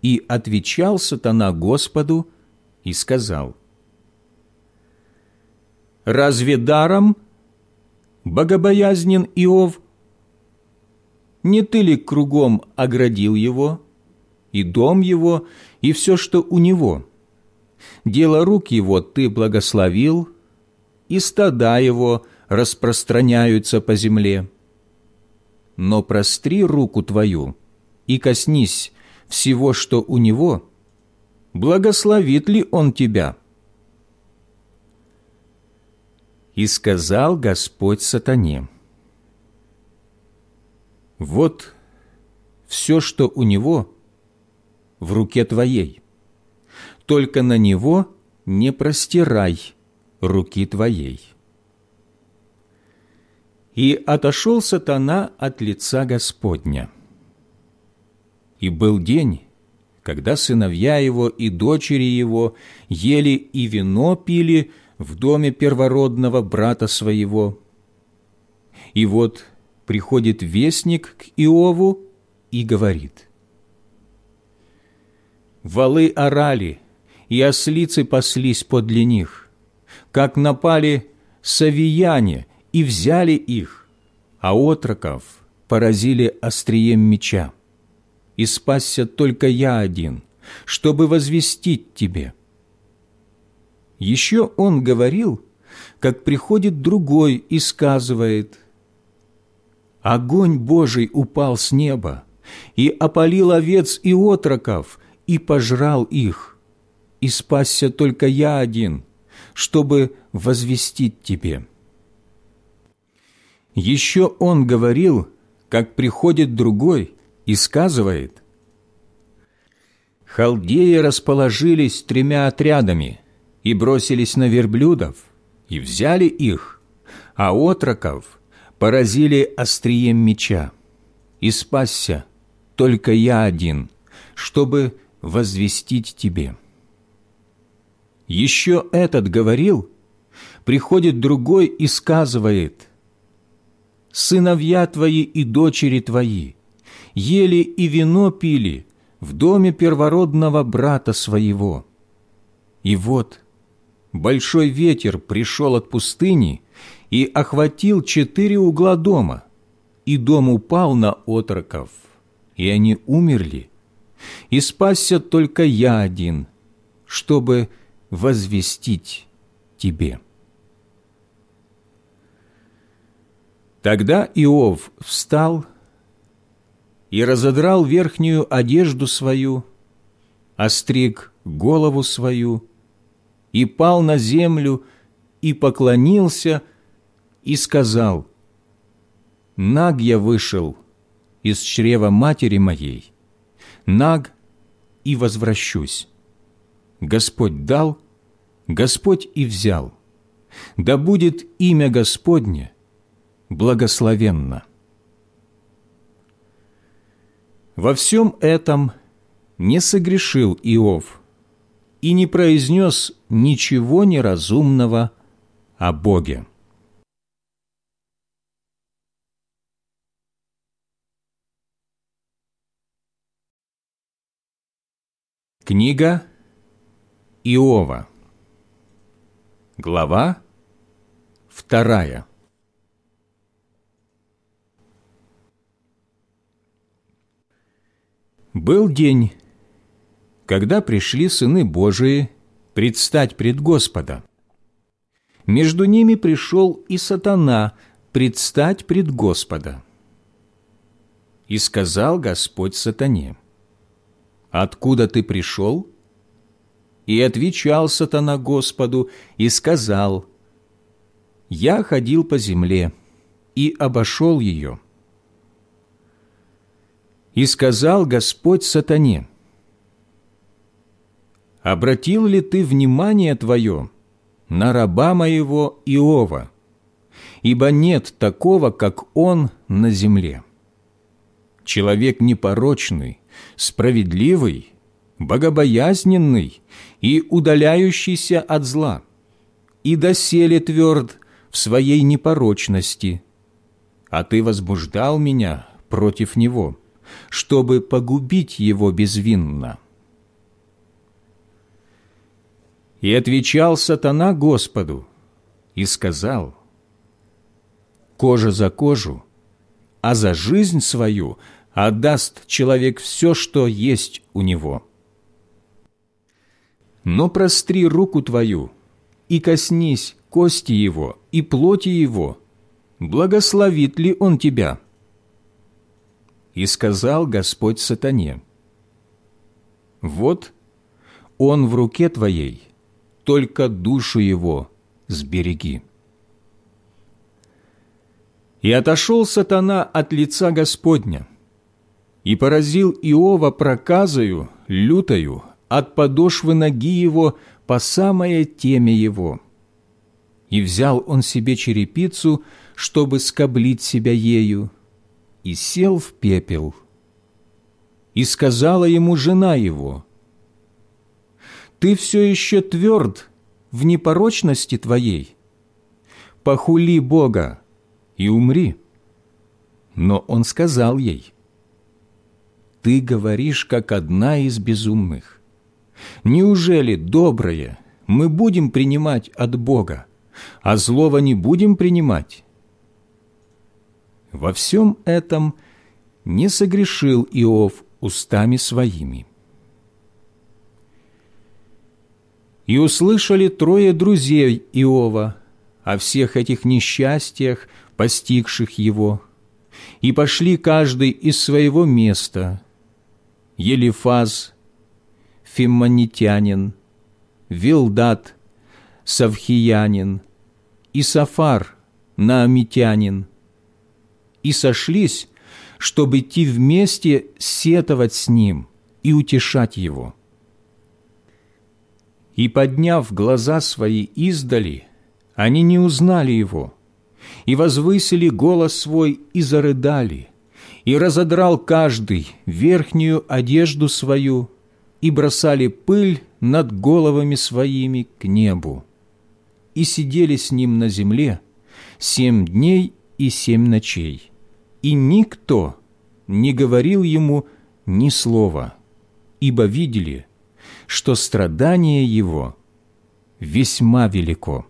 И отвечал сатана Господу и сказал, «Разве даром богобоязнен Иов? Не ты ли кругом оградил его, и дом его, и все, что у него? Дело рук его ты благословил, и стада его – распространяются по земле. Но простри руку твою и коснись всего, что у него, благословит ли он тебя?» И сказал Господь сатане, «Вот все, что у него, в руке твоей, только на него не простирай руки твоей». И отошел сатана от лица Господня. И был день, когда сыновья его и дочери его ели и вино пили в доме первородного брата своего. И вот приходит вестник к Иову и говорит, «Валы орали, и ослицы паслись подле них, как напали савияне и взяли их, а отроков поразили острием меча. И спасся только я один, чтобы возвестить тебе. Еще он говорил, как приходит другой и сказывает, огонь Божий упал с неба и опалил овец и отроков, и пожрал их, и спасся только я один, чтобы возвестить тебе». Еще он говорил, как приходит другой и сказывает, «Халдеи расположились тремя отрядами и бросились на верблюдов, и взяли их, а отроков поразили острием меча, и спасся только я один, чтобы возвестить тебе». Еще этот говорил, приходит другой и сказывает, сыновья твои и дочери твои, ели и вино пили в доме первородного брата своего. И вот большой ветер пришел от пустыни и охватил четыре угла дома, и дом упал на отроков, и они умерли, и спасся только я один, чтобы возвестить тебе». Тогда Иов встал и разодрал верхнюю одежду свою, остриг голову свою, и пал на землю, и поклонился, и сказал, «Наг я вышел из чрева матери моей, наг и возвращусь. Господь дал, Господь и взял. Да будет имя Господне» благословенно. Во всем этом не согрешил Иов и не произнес ничего неразумного о Боге. Книга Иова Глава вторая Был день, когда пришли сыны Божии предстать пред Господа. Между ними пришел и сатана предстать пред Господа. И сказал Господь сатане, «Откуда ты пришел?» И отвечал сатана Господу и сказал, «Я ходил по земле и обошел ее» И сказал Господь сатане, «Обратил ли ты внимание твое на раба моего Иова? Ибо нет такого, как он на земле. Человек непорочный, справедливый, богобоязненный и удаляющийся от зла, и доселе тверд в своей непорочности, а ты возбуждал меня против него» чтобы погубить его безвинно. И отвечал сатана Господу и сказал, «Кожа за кожу, а за жизнь свою отдаст человек все, что есть у него. Но простри руку твою и коснись кости его и плоти его, благословит ли он тебя?» И сказал Господь сатане, «Вот он в руке твоей, только душу его сбереги». И отошел сатана от лица Господня, и поразил Иова проказою, лютою, от подошвы ноги его по самое теме его. И взял он себе черепицу, чтобы скоблить себя ею, и сел в пепел. И сказала ему жена его, «Ты все еще тверд в непорочности твоей. Похули Бога и умри». Но он сказал ей, «Ты говоришь, как одна из безумных. Неужели доброе мы будем принимать от Бога, а злого не будем принимать?» Во всем этом не согрешил Иов устами своими. И услышали трое друзей Иова о всех этих несчастьях, постигших его, и пошли каждый из своего места. Елифаз, Фимманитянин, Вилдат, Савхиянин, Исафар, Наамитянин, и сошлись, чтобы идти вместе сетовать с ним и утешать его. И, подняв глаза свои издали, они не узнали его, и возвысили голос свой и зарыдали, и разодрал каждый верхнюю одежду свою, и бросали пыль над головами своими к небу, и сидели с ним на земле семь дней и семь ночей, и никто не говорил ему ни слова, ибо видели, что страдание его весьма велико.